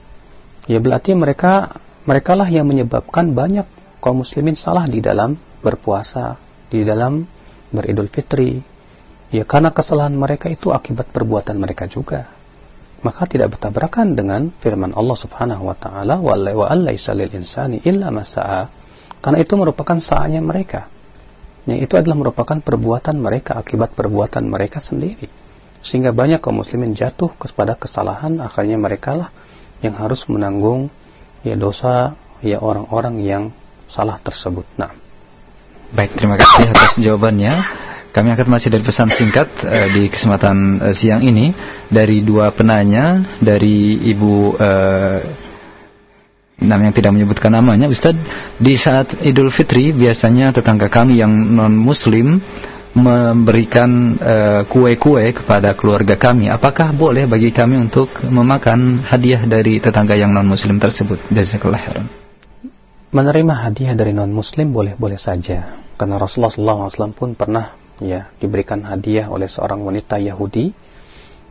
ya berarti mereka merekalah yang menyebabkan banyak kaum muslimin salah di dalam berpuasa, di dalam beridul fitri. Ya karena kesalahan mereka itu akibat perbuatan mereka juga. Maka tidak bertabrakan dengan firman Allah Subhanahu wa taala wa insani illa masa'a. Karena itu merupakan saatnya mereka. Ya, itu adalah merupakan perbuatan mereka akibat perbuatan mereka sendiri. Sehingga banyak kaum muslimin jatuh kepada kesalahan akhirnya mereka lah yang harus menanggung ya dosa ya orang-orang yang salah tersebut. Nah, Baik, terima kasih atas jawabannya. Kami akan masih dari pesan singkat uh, di kesempatan uh, siang ini dari dua penanya dari Ibu uh, yang tidak menyebutkan namanya, Ustaz. Di saat Idul Fitri biasanya tetangga kami yang non Muslim memberikan kue-kue uh, kepada keluarga kami. Apakah boleh bagi kami untuk memakan hadiah dari tetangga yang non Muslim tersebut? Jazakallah khairan. Menerima hadiah dari non Muslim boleh-boleh saja karena Rasulullah SAW pun pernah ya diberikan hadiah oleh seorang wanita Yahudi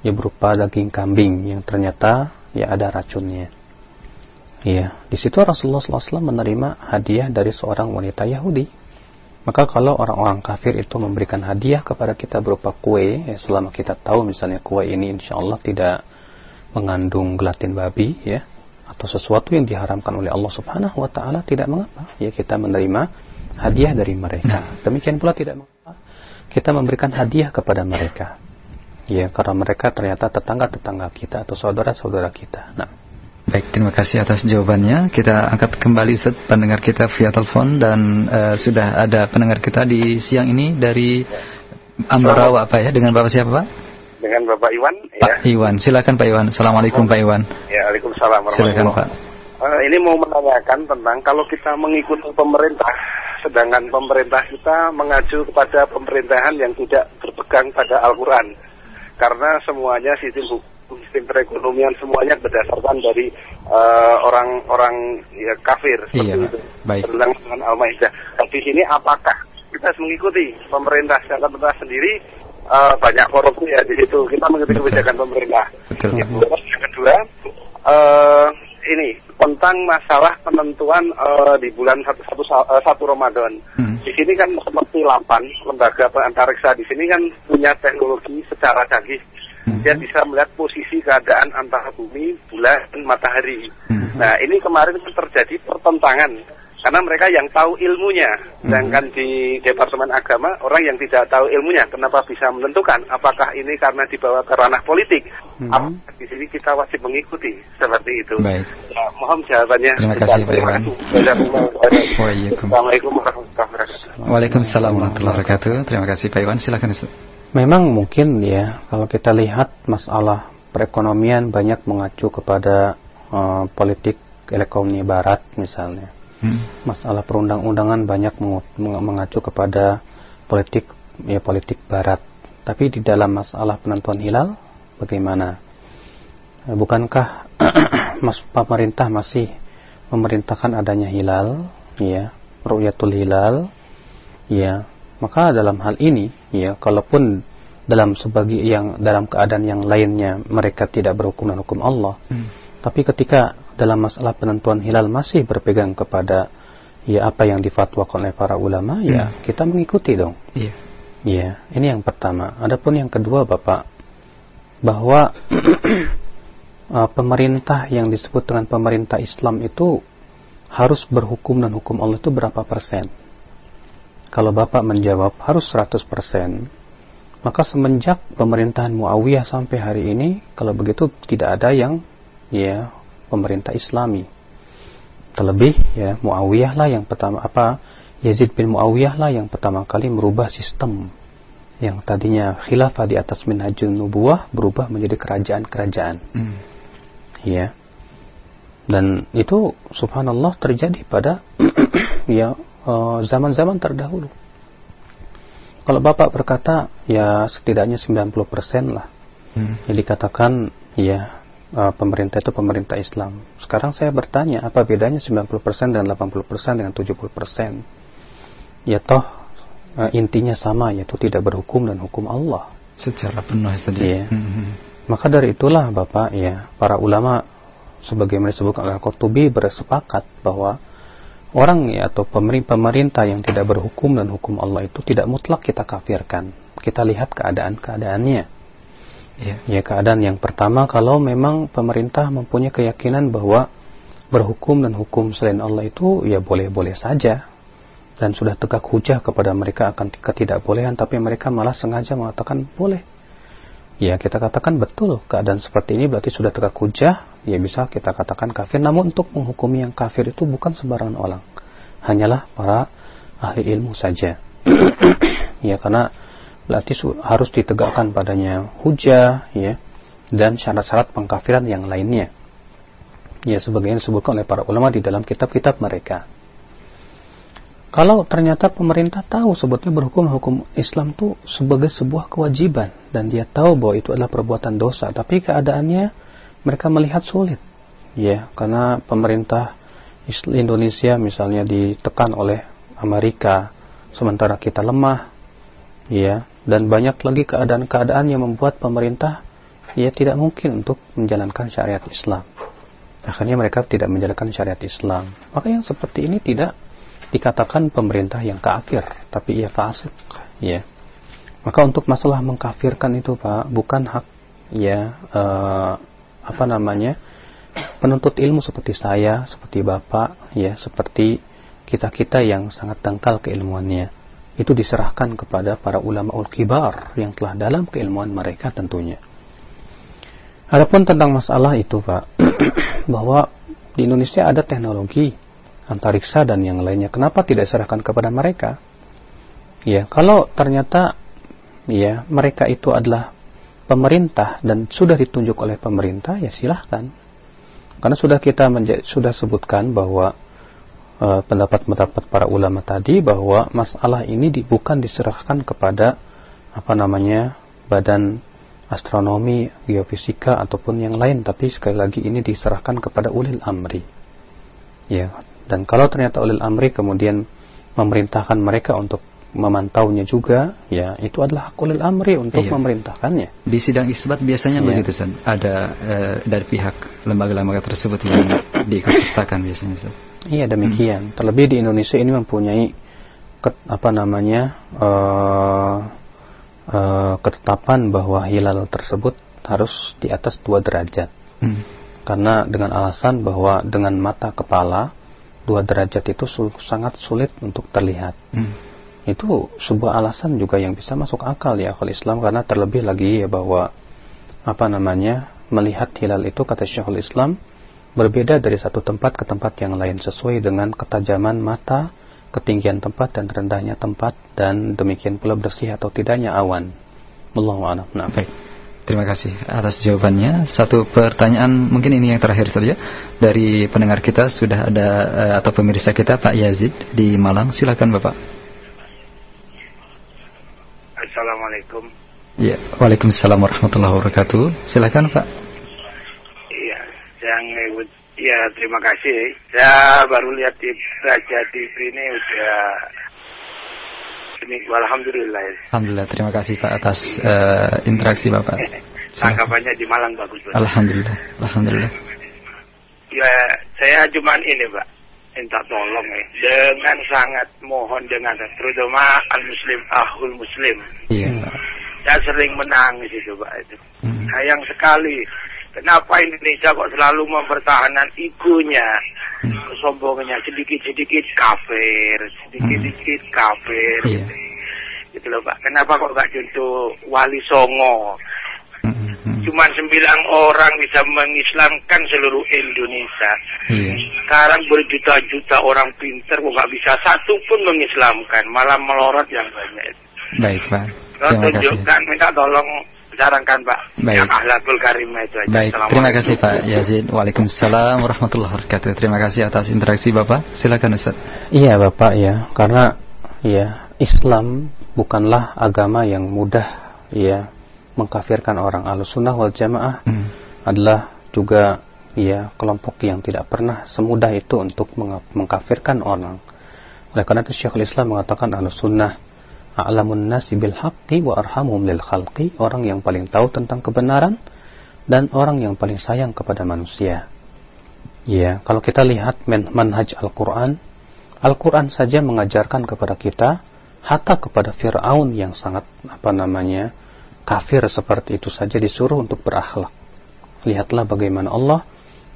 yang berupa daging kambing yang ternyata ya ada racunnya. Ya, di situ Rasulullah SAW menerima hadiah dari seorang wanita Yahudi. Maka kalau orang-orang kafir itu memberikan hadiah kepada kita berupa kue, ya selama kita tahu misalnya kue ini insya Allah tidak mengandung gelatin babi, ya, atau sesuatu yang diharamkan oleh Allah Subhanahu Wa Taala tidak mengapa, ya kita menerima hadiah dari mereka. Nah. Demikian pula tidak mengapa kita memberikan hadiah kepada mereka. Ya, karena mereka ternyata tetangga-tetangga kita atau saudara-saudara kita. Nah. Baik, terima kasih atas jawabannya. Kita angkat kembali set pendengar kita via telepon dan uh, sudah ada pendengar kita di siang ini dari Ambarawa Pak ya dengan Bapak siapa Pak? Dengan Bapak Iwan. Pak ya. Iwan, silakan Pak Iwan. Assalamualaikum Pak Iwan. Ya, Waalaikumsalam. Silakan Pak. Uh, ini mau menanyakan tentang kalau kita mengikuti pemerintah sedangkan pemerintah kita mengacu kepada pemerintahan yang tidak berpegang pada Al-Quran karena semuanya sistem hukum sistem perekonomian semuanya berdasarkan dari uh, orang-orang ya, kafir iya, seperti itu. Baik. Tentang dengan Al-Maidah. Nah, di sini apakah kita harus mengikuti pemerintah Jakarta sendiri uh, banyak korupsi ya di situ. Kita mengikuti Betul. kebijakan pemerintah. Betul. Yang kedua, uh, ini tentang masalah penentuan uh, di bulan satu satu, uh, satu Ramadan. Hmm. Di sini kan seperti lapan lembaga antariksa di sini kan punya teknologi secara canggih. Hmm. Dia bisa melihat posisi keadaan antara bumi, bulan, dan matahari. Hmm. Nah ini kemarin terjadi pertentangan karena mereka yang tahu ilmunya. Sedangkan hmm. di Departemen Agama, orang yang tidak tahu ilmunya, kenapa bisa menentukan apakah ini karena dibawa ke ranah politik? Hmm. di sini kita wajib mengikuti seperti itu. Baik. Ya, mohon jawabannya. Terima kasih Pak Iwan. Assalamualaikum warahmatullahi wabarakatuh. Waalaikumsalam warahmatullahi wabarakatuh. Terima kasih Pak Iwan. Silakan Ustaz. Memang mungkin ya, kalau kita lihat masalah perekonomian banyak mengacu kepada uh, politik ekonomi barat misalnya. Hmm. masalah perundang-undangan banyak mengacu kepada politik ya politik barat. Tapi di dalam masalah penentuan hilal bagaimana? Eh, bukankah mas pemerintah masih memerintahkan adanya hilal ya ru'yatul hilal ya maka dalam hal ini ya kalaupun dalam sebagai yang dalam keadaan yang lainnya mereka tidak berhukum dengan hukum Allah hmm. tapi ketika dalam masalah penentuan hilal masih berpegang kepada ya apa yang difatwakan oleh para ulama, ya hmm. kita mengikuti dong. Iya. Ya, ini yang pertama. Adapun yang kedua, Bapak, bahwa uh, pemerintah yang disebut dengan pemerintah Islam itu harus berhukum dan hukum Allah itu berapa persen? Kalau Bapak menjawab harus 100 persen, maka semenjak pemerintahan Muawiyah sampai hari ini, kalau begitu tidak ada yang ya pemerintah Islami. Terlebih ya Muawiyah lah yang pertama apa Yazid bin Muawiyah lah yang pertama kali merubah sistem yang tadinya khilafah di atas minhajul nubuah berubah menjadi kerajaan-kerajaan. Hmm. Ya. Dan itu subhanallah terjadi pada ya zaman-zaman uh, terdahulu. Kalau Bapak berkata ya setidaknya 90% lah. Hmm. Jadi dikatakan ya uh, pemerintah itu pemerintah Islam. Sekarang saya bertanya, apa bedanya 90% dan 80% dengan 70%? Ya toh uh, intinya sama yaitu tidak berhukum dan hukum Allah. Secara penuh tadi. Ya. Hmm. Maka dari itulah Bapak ya, para ulama sebagaimana disebutkan oleh Qurtubi bersepakat bahwa orang ya atau pemerintah yang tidak berhukum dan hukum Allah itu tidak mutlak kita kafirkan. Kita lihat keadaan-keadaannya Ya. ya keadaan yang pertama kalau memang pemerintah mempunyai keyakinan bahwa berhukum dan hukum selain Allah itu ya boleh-boleh saja dan sudah tegak hujah kepada mereka akan ketidakbolehan tapi mereka malah sengaja mengatakan boleh. Ya kita katakan betul keadaan seperti ini berarti sudah tegak hujah. Ya bisa kita katakan kafir. Namun untuk menghukumi yang kafir itu bukan sembarangan orang. Hanyalah para ahli ilmu saja. ya karena berarti harus ditegakkan padanya hujah ya dan syarat-syarat pengkafiran yang lainnya. Ya sebagaimana disebutkan oleh para ulama di dalam kitab-kitab mereka kalau ternyata pemerintah tahu sebetulnya berhukum hukum Islam itu sebagai sebuah kewajiban dan dia tahu bahwa itu adalah perbuatan dosa tapi keadaannya mereka melihat sulit ya karena pemerintah Indonesia misalnya ditekan oleh Amerika sementara kita lemah ya dan banyak lagi keadaan-keadaan yang membuat pemerintah ya tidak mungkin untuk menjalankan syariat Islam. Akhirnya mereka tidak menjalankan syariat Islam. Maka yang seperti ini tidak dikatakan pemerintah yang kafir, tapi ia fasik, ya. Maka untuk masalah mengkafirkan itu Pak, bukan hak ya uh, apa namanya? penuntut ilmu seperti saya, seperti Bapak, ya, seperti kita-kita yang sangat dangkal keilmuannya itu diserahkan kepada para ulama ul kibar yang telah dalam keilmuan mereka tentunya. Adapun tentang masalah itu Pak, bahwa di Indonesia ada teknologi antariksa dan yang lainnya. Kenapa tidak diserahkan kepada mereka? Ya, kalau ternyata ya mereka itu adalah pemerintah dan sudah ditunjuk oleh pemerintah, ya silahkan. Karena sudah kita sudah sebutkan bahwa pendapat-pendapat para ulama tadi bahwa masalah ini di, bukan diserahkan kepada apa namanya badan astronomi, geofisika ataupun yang lain tapi sekali lagi ini diserahkan kepada ulil amri. Ya, dan kalau ternyata ulil amri kemudian memerintahkan mereka untuk memantaunya juga, ya itu adalah hak ulil amri untuk iya. memerintahkannya. Di sidang isbat biasanya iya. begitu, San. Ada e, dari pihak lembaga-lembaga tersebut yang diikutsertakan biasanya, San. Iya demikian. Hmm. Terlebih di Indonesia ini mempunyai ket, apa namanya uh, uh, ketetapan bahwa hilal tersebut harus di atas dua derajat. Hmm. Karena dengan alasan bahwa dengan mata kepala dua derajat itu su sangat sulit untuk terlihat. Hmm. Itu sebuah alasan juga yang bisa masuk akal ya kalau Islam karena terlebih lagi ya bahwa apa namanya melihat hilal itu kata Syekhul Islam berbeda dari satu tempat ke tempat yang lain sesuai dengan ketajaman mata, ketinggian tempat dan rendahnya tempat dan demikian pula bersih atau tidaknya awan. Allahu a'lam. Nah, baik. Terima kasih atas jawabannya. Satu pertanyaan mungkin ini yang terakhir saja dari pendengar kita sudah ada eh, atau pemirsa kita Pak Yazid di Malang. Silakan Bapak. Assalamualaikum. Ya, Waalaikumsalam warahmatullahi wabarakatuh. Silakan Pak yang ya terima kasih. Saya baru lihat di Raja TV ini udah seminggu Alhamdulillah. Alhamdulillah terima kasih Pak atas uh, interaksi Bapak. Tanggapannya di Malang bagus. Pak. Alhamdulillah. Alhamdulillah. Ya saya cuma ini Pak minta tolong ya dengan sangat mohon dengan terutama al muslim ahul muslim. Iya. Saya sering menangis itu Pak itu. Hmm. Sayang sekali Kenapa Indonesia kok selalu mempertahankan igunya, hmm. kesombongannya sedikit-sedikit kafir, sedikit-sedikit hmm. kafir. Iya. Gitu loh Pak. Kenapa kok gak contoh Wali Songo? Hmm, hmm. Cuma sembilan orang bisa mengislamkan seluruh Indonesia. Iya. Sekarang berjuta-juta orang pinter kok gak bisa satu pun mengislamkan, malah melorot yang banyak. Baik Pak. Terima tunjukkan, minta tolong sarankan Pak. Baik. Yang ahlakul karimah itu aja. Baik, terima kasih Pak Yazid. Waalaikumsalam warahmatullahi wabarakatuh. Terima kasih atas interaksi Bapak. Silakan Ustaz. Iya Bapak ya, karena ya Islam bukanlah agama yang mudah ya mengkafirkan orang. Ahlussunnah wal Jamaah hmm. adalah juga ya kelompok yang tidak pernah semudah itu untuk mengkafirkan orang. Oleh karena itu Syekhul Islam mengatakan Ahlussunnah a'lamun nasi bil haqqi wa arhamum lil khalqi, orang yang paling tahu tentang kebenaran dan orang yang paling sayang kepada manusia. Ya, kalau kita lihat manhaj Al-Qur'an, Al-Qur'an saja mengajarkan kepada kita hatta kepada Firaun yang sangat apa namanya kafir seperti itu saja disuruh untuk berakhlak. Lihatlah bagaimana Allah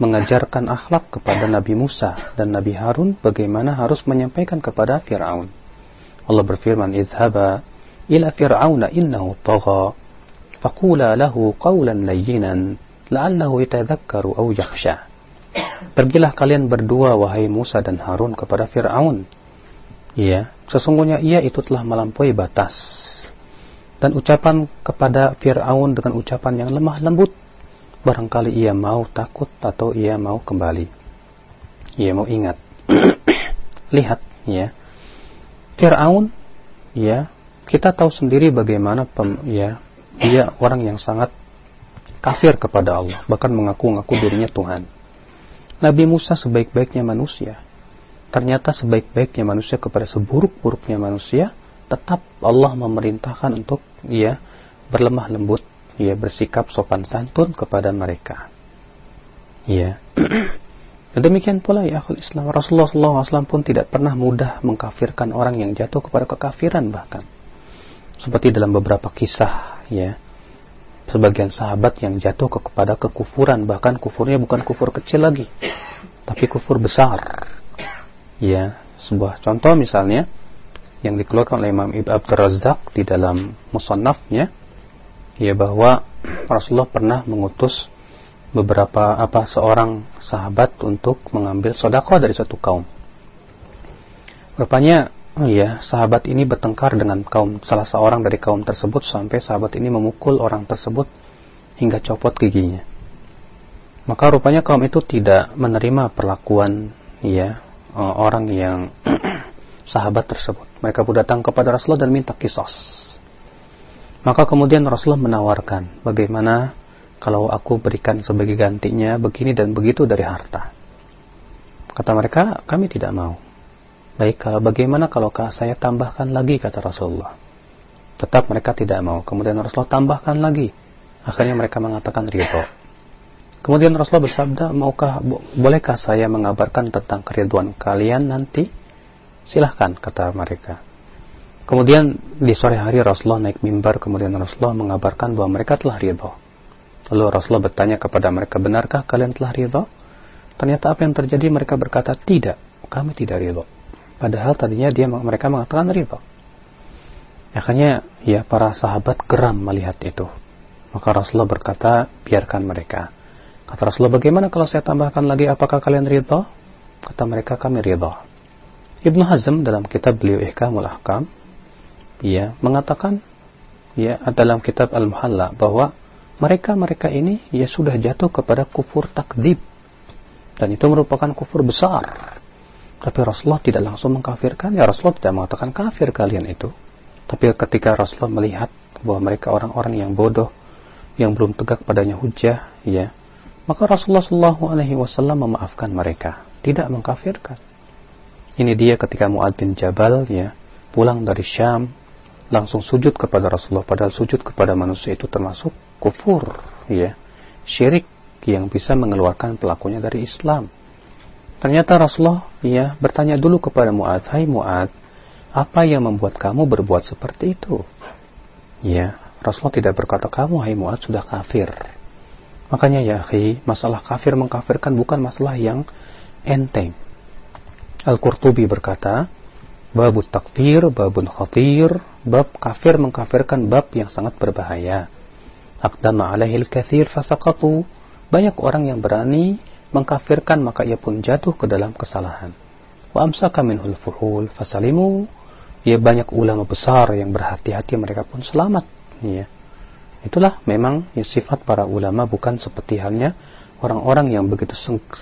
mengajarkan akhlak kepada Nabi Musa dan Nabi Harun bagaimana harus menyampaikan kepada Firaun. Allah berfirman izhaba ila fir'auna innahu tagha faqula lahu qawlan layyinan la'allahu yatadhakkaru aw yakhsha. Pergilah kalian berdua wahai Musa dan Harun kepada Fir'aun. Ya, sesungguhnya ia itu telah melampaui batas dan ucapan kepada Fir'aun dengan ucapan yang lemah lembut. Barangkali ia mau takut atau ia mau kembali. Ia mau ingat. Lihat ya Fir'aun ya kita tahu sendiri bagaimana pem, ya dia orang yang sangat kafir kepada Allah bahkan mengaku-ngaku dirinya Tuhan. Nabi Musa sebaik-baiknya manusia. Ternyata sebaik-baiknya manusia kepada seburuk-buruknya manusia tetap Allah memerintahkan untuk ya berlemah lembut ya bersikap sopan santun kepada mereka. Ya Dan demikian pula ya akhul Islam. Rasulullah SAW pun tidak pernah mudah mengkafirkan orang yang jatuh kepada kekafiran bahkan. Seperti dalam beberapa kisah ya. Sebagian sahabat yang jatuh ke kepada kekufuran bahkan kufurnya bukan kufur kecil lagi tapi kufur besar. Ya, sebuah contoh misalnya yang dikeluarkan oleh Imam Ibn Abdul Razak di dalam musannafnya ya bahwa Rasulullah pernah mengutus beberapa apa seorang sahabat untuk mengambil sodako dari suatu kaum. Rupanya, oh iya, sahabat ini bertengkar dengan kaum salah seorang dari kaum tersebut sampai sahabat ini memukul orang tersebut hingga copot giginya. Maka rupanya kaum itu tidak menerima perlakuan ya orang yang sahabat tersebut. Mereka pun datang kepada Rasulullah dan minta kisos. Maka kemudian Rasulullah menawarkan bagaimana kalau aku berikan sebagai gantinya begini dan begitu dari harta. Kata mereka, kami tidak mau. Baik, kalau bagaimana kalau saya tambahkan lagi kata Rasulullah. Tetap mereka tidak mau. Kemudian Rasulullah tambahkan lagi. Akhirnya mereka mengatakan ridho. Kemudian Rasulullah bersabda, maukah bolehkah saya mengabarkan tentang keriduan kalian nanti? Silahkan, kata mereka. Kemudian di sore hari Rasulullah naik mimbar, kemudian Rasulullah mengabarkan bahwa mereka telah ridho. Lalu Rasulullah bertanya kepada mereka, benarkah kalian telah ridho? Ternyata apa yang terjadi mereka berkata, tidak, kami tidak ridho. Padahal tadinya dia mereka mengatakan ridho. Akhirnya ya para sahabat geram melihat itu. Maka Rasulullah berkata, biarkan mereka. Kata Rasulullah, bagaimana kalau saya tambahkan lagi, apakah kalian ridho? Kata mereka, kami ridho. Ibnu Hazm dalam kitab beliau Ihkamul Ahkam, ya, mengatakan, ya, dalam kitab Al-Muhalla, bahwa mereka-mereka ini ya sudah jatuh kepada kufur takdib. Dan itu merupakan kufur besar. Tapi Rasulullah tidak langsung mengkafirkan, ya Rasulullah tidak mengatakan kafir kalian itu. Tapi ketika Rasulullah melihat bahwa mereka orang-orang yang bodoh, yang belum tegak padanya hujah, ya, maka Rasulullah Shallallahu Alaihi Wasallam memaafkan mereka, tidak mengkafirkan. Ini dia ketika Muad bin Jabal, ya, pulang dari Syam, langsung sujud kepada Rasulullah, padahal sujud kepada manusia itu termasuk kufur, ya, syirik yang bisa mengeluarkan pelakunya dari Islam. Ternyata Rasulullah ya bertanya dulu kepada Muad, "Hai Muad, apa yang membuat kamu berbuat seperti itu? Ya, Rasulullah tidak berkata kamu hai Mu'ad sudah kafir. Makanya ya akhi, masalah kafir mengkafirkan bukan masalah yang enteng. Al-Qurtubi berkata, Babut takfir, babun khatir, bab kafir mengkafirkan bab yang sangat berbahaya. Aqdama alaihil kathir fasaqatu. Banyak orang yang berani mengkafirkan maka ia pun jatuh ke dalam kesalahan. Wa amsaka minhul fuhul fasalimu ya banyak ulama besar yang berhati-hati mereka pun selamat ya itulah memang ya, sifat para ulama bukan seperti halnya orang-orang yang begitu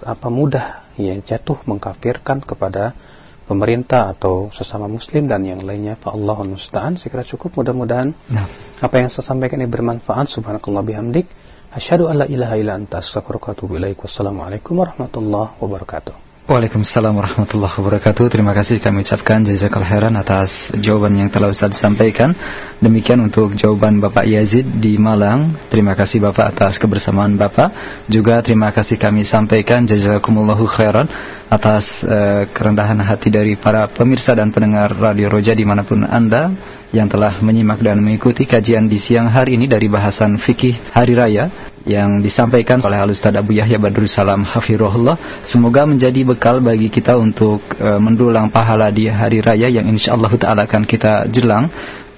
apa mudah ya jatuh mengkafirkan kepada pemerintah atau sesama muslim dan yang lainnya fa Allahul musta'an saya kira cukup. Mudah-mudahan nah. apa yang saya sampaikan ini bermanfaat. Subhanakallah bihamdik. Asyhadu alla ilaha illa anta astaghfiruka wa atubu ilaik. Wassalamualaikum warahmatullahi wabarakatuh Waalaikumsalam warahmatullahi wabarakatuh. Terima kasih kami ucapkan jazakal khairan atas jawaban yang telah Ustaz sampaikan. Demikian untuk jawaban Bapak Yazid di Malang. Terima kasih Bapak atas kebersamaan Bapak. Juga terima kasih kami sampaikan jazakumullahu khairan atas uh, kerendahan hati dari para pemirsa dan pendengar Radio Roja di mana pun Anda yang telah menyimak dan mengikuti kajian di siang hari ini dari bahasan fikih hari raya yang disampaikan oleh Al-Ustaz Abu Yahya Badrul Salam Hafirullah. Semoga menjadi bekal bagi kita untuk uh, mendulang pahala di hari raya yang insyaallah taala akan kita jelang.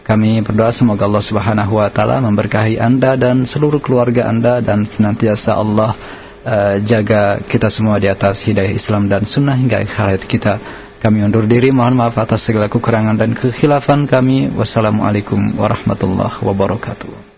Kami berdoa semoga Allah Subhanahu wa taala memberkahi Anda dan seluruh keluarga Anda dan senantiasa Allah uh, jaga kita semua di atas hidayah Islam dan sunnah hingga akhir kita. Kami undur diri mohon maaf atas segala kekurangan dan kekhilafan kami. Wassalamualaikum warahmatullahi wabarakatuh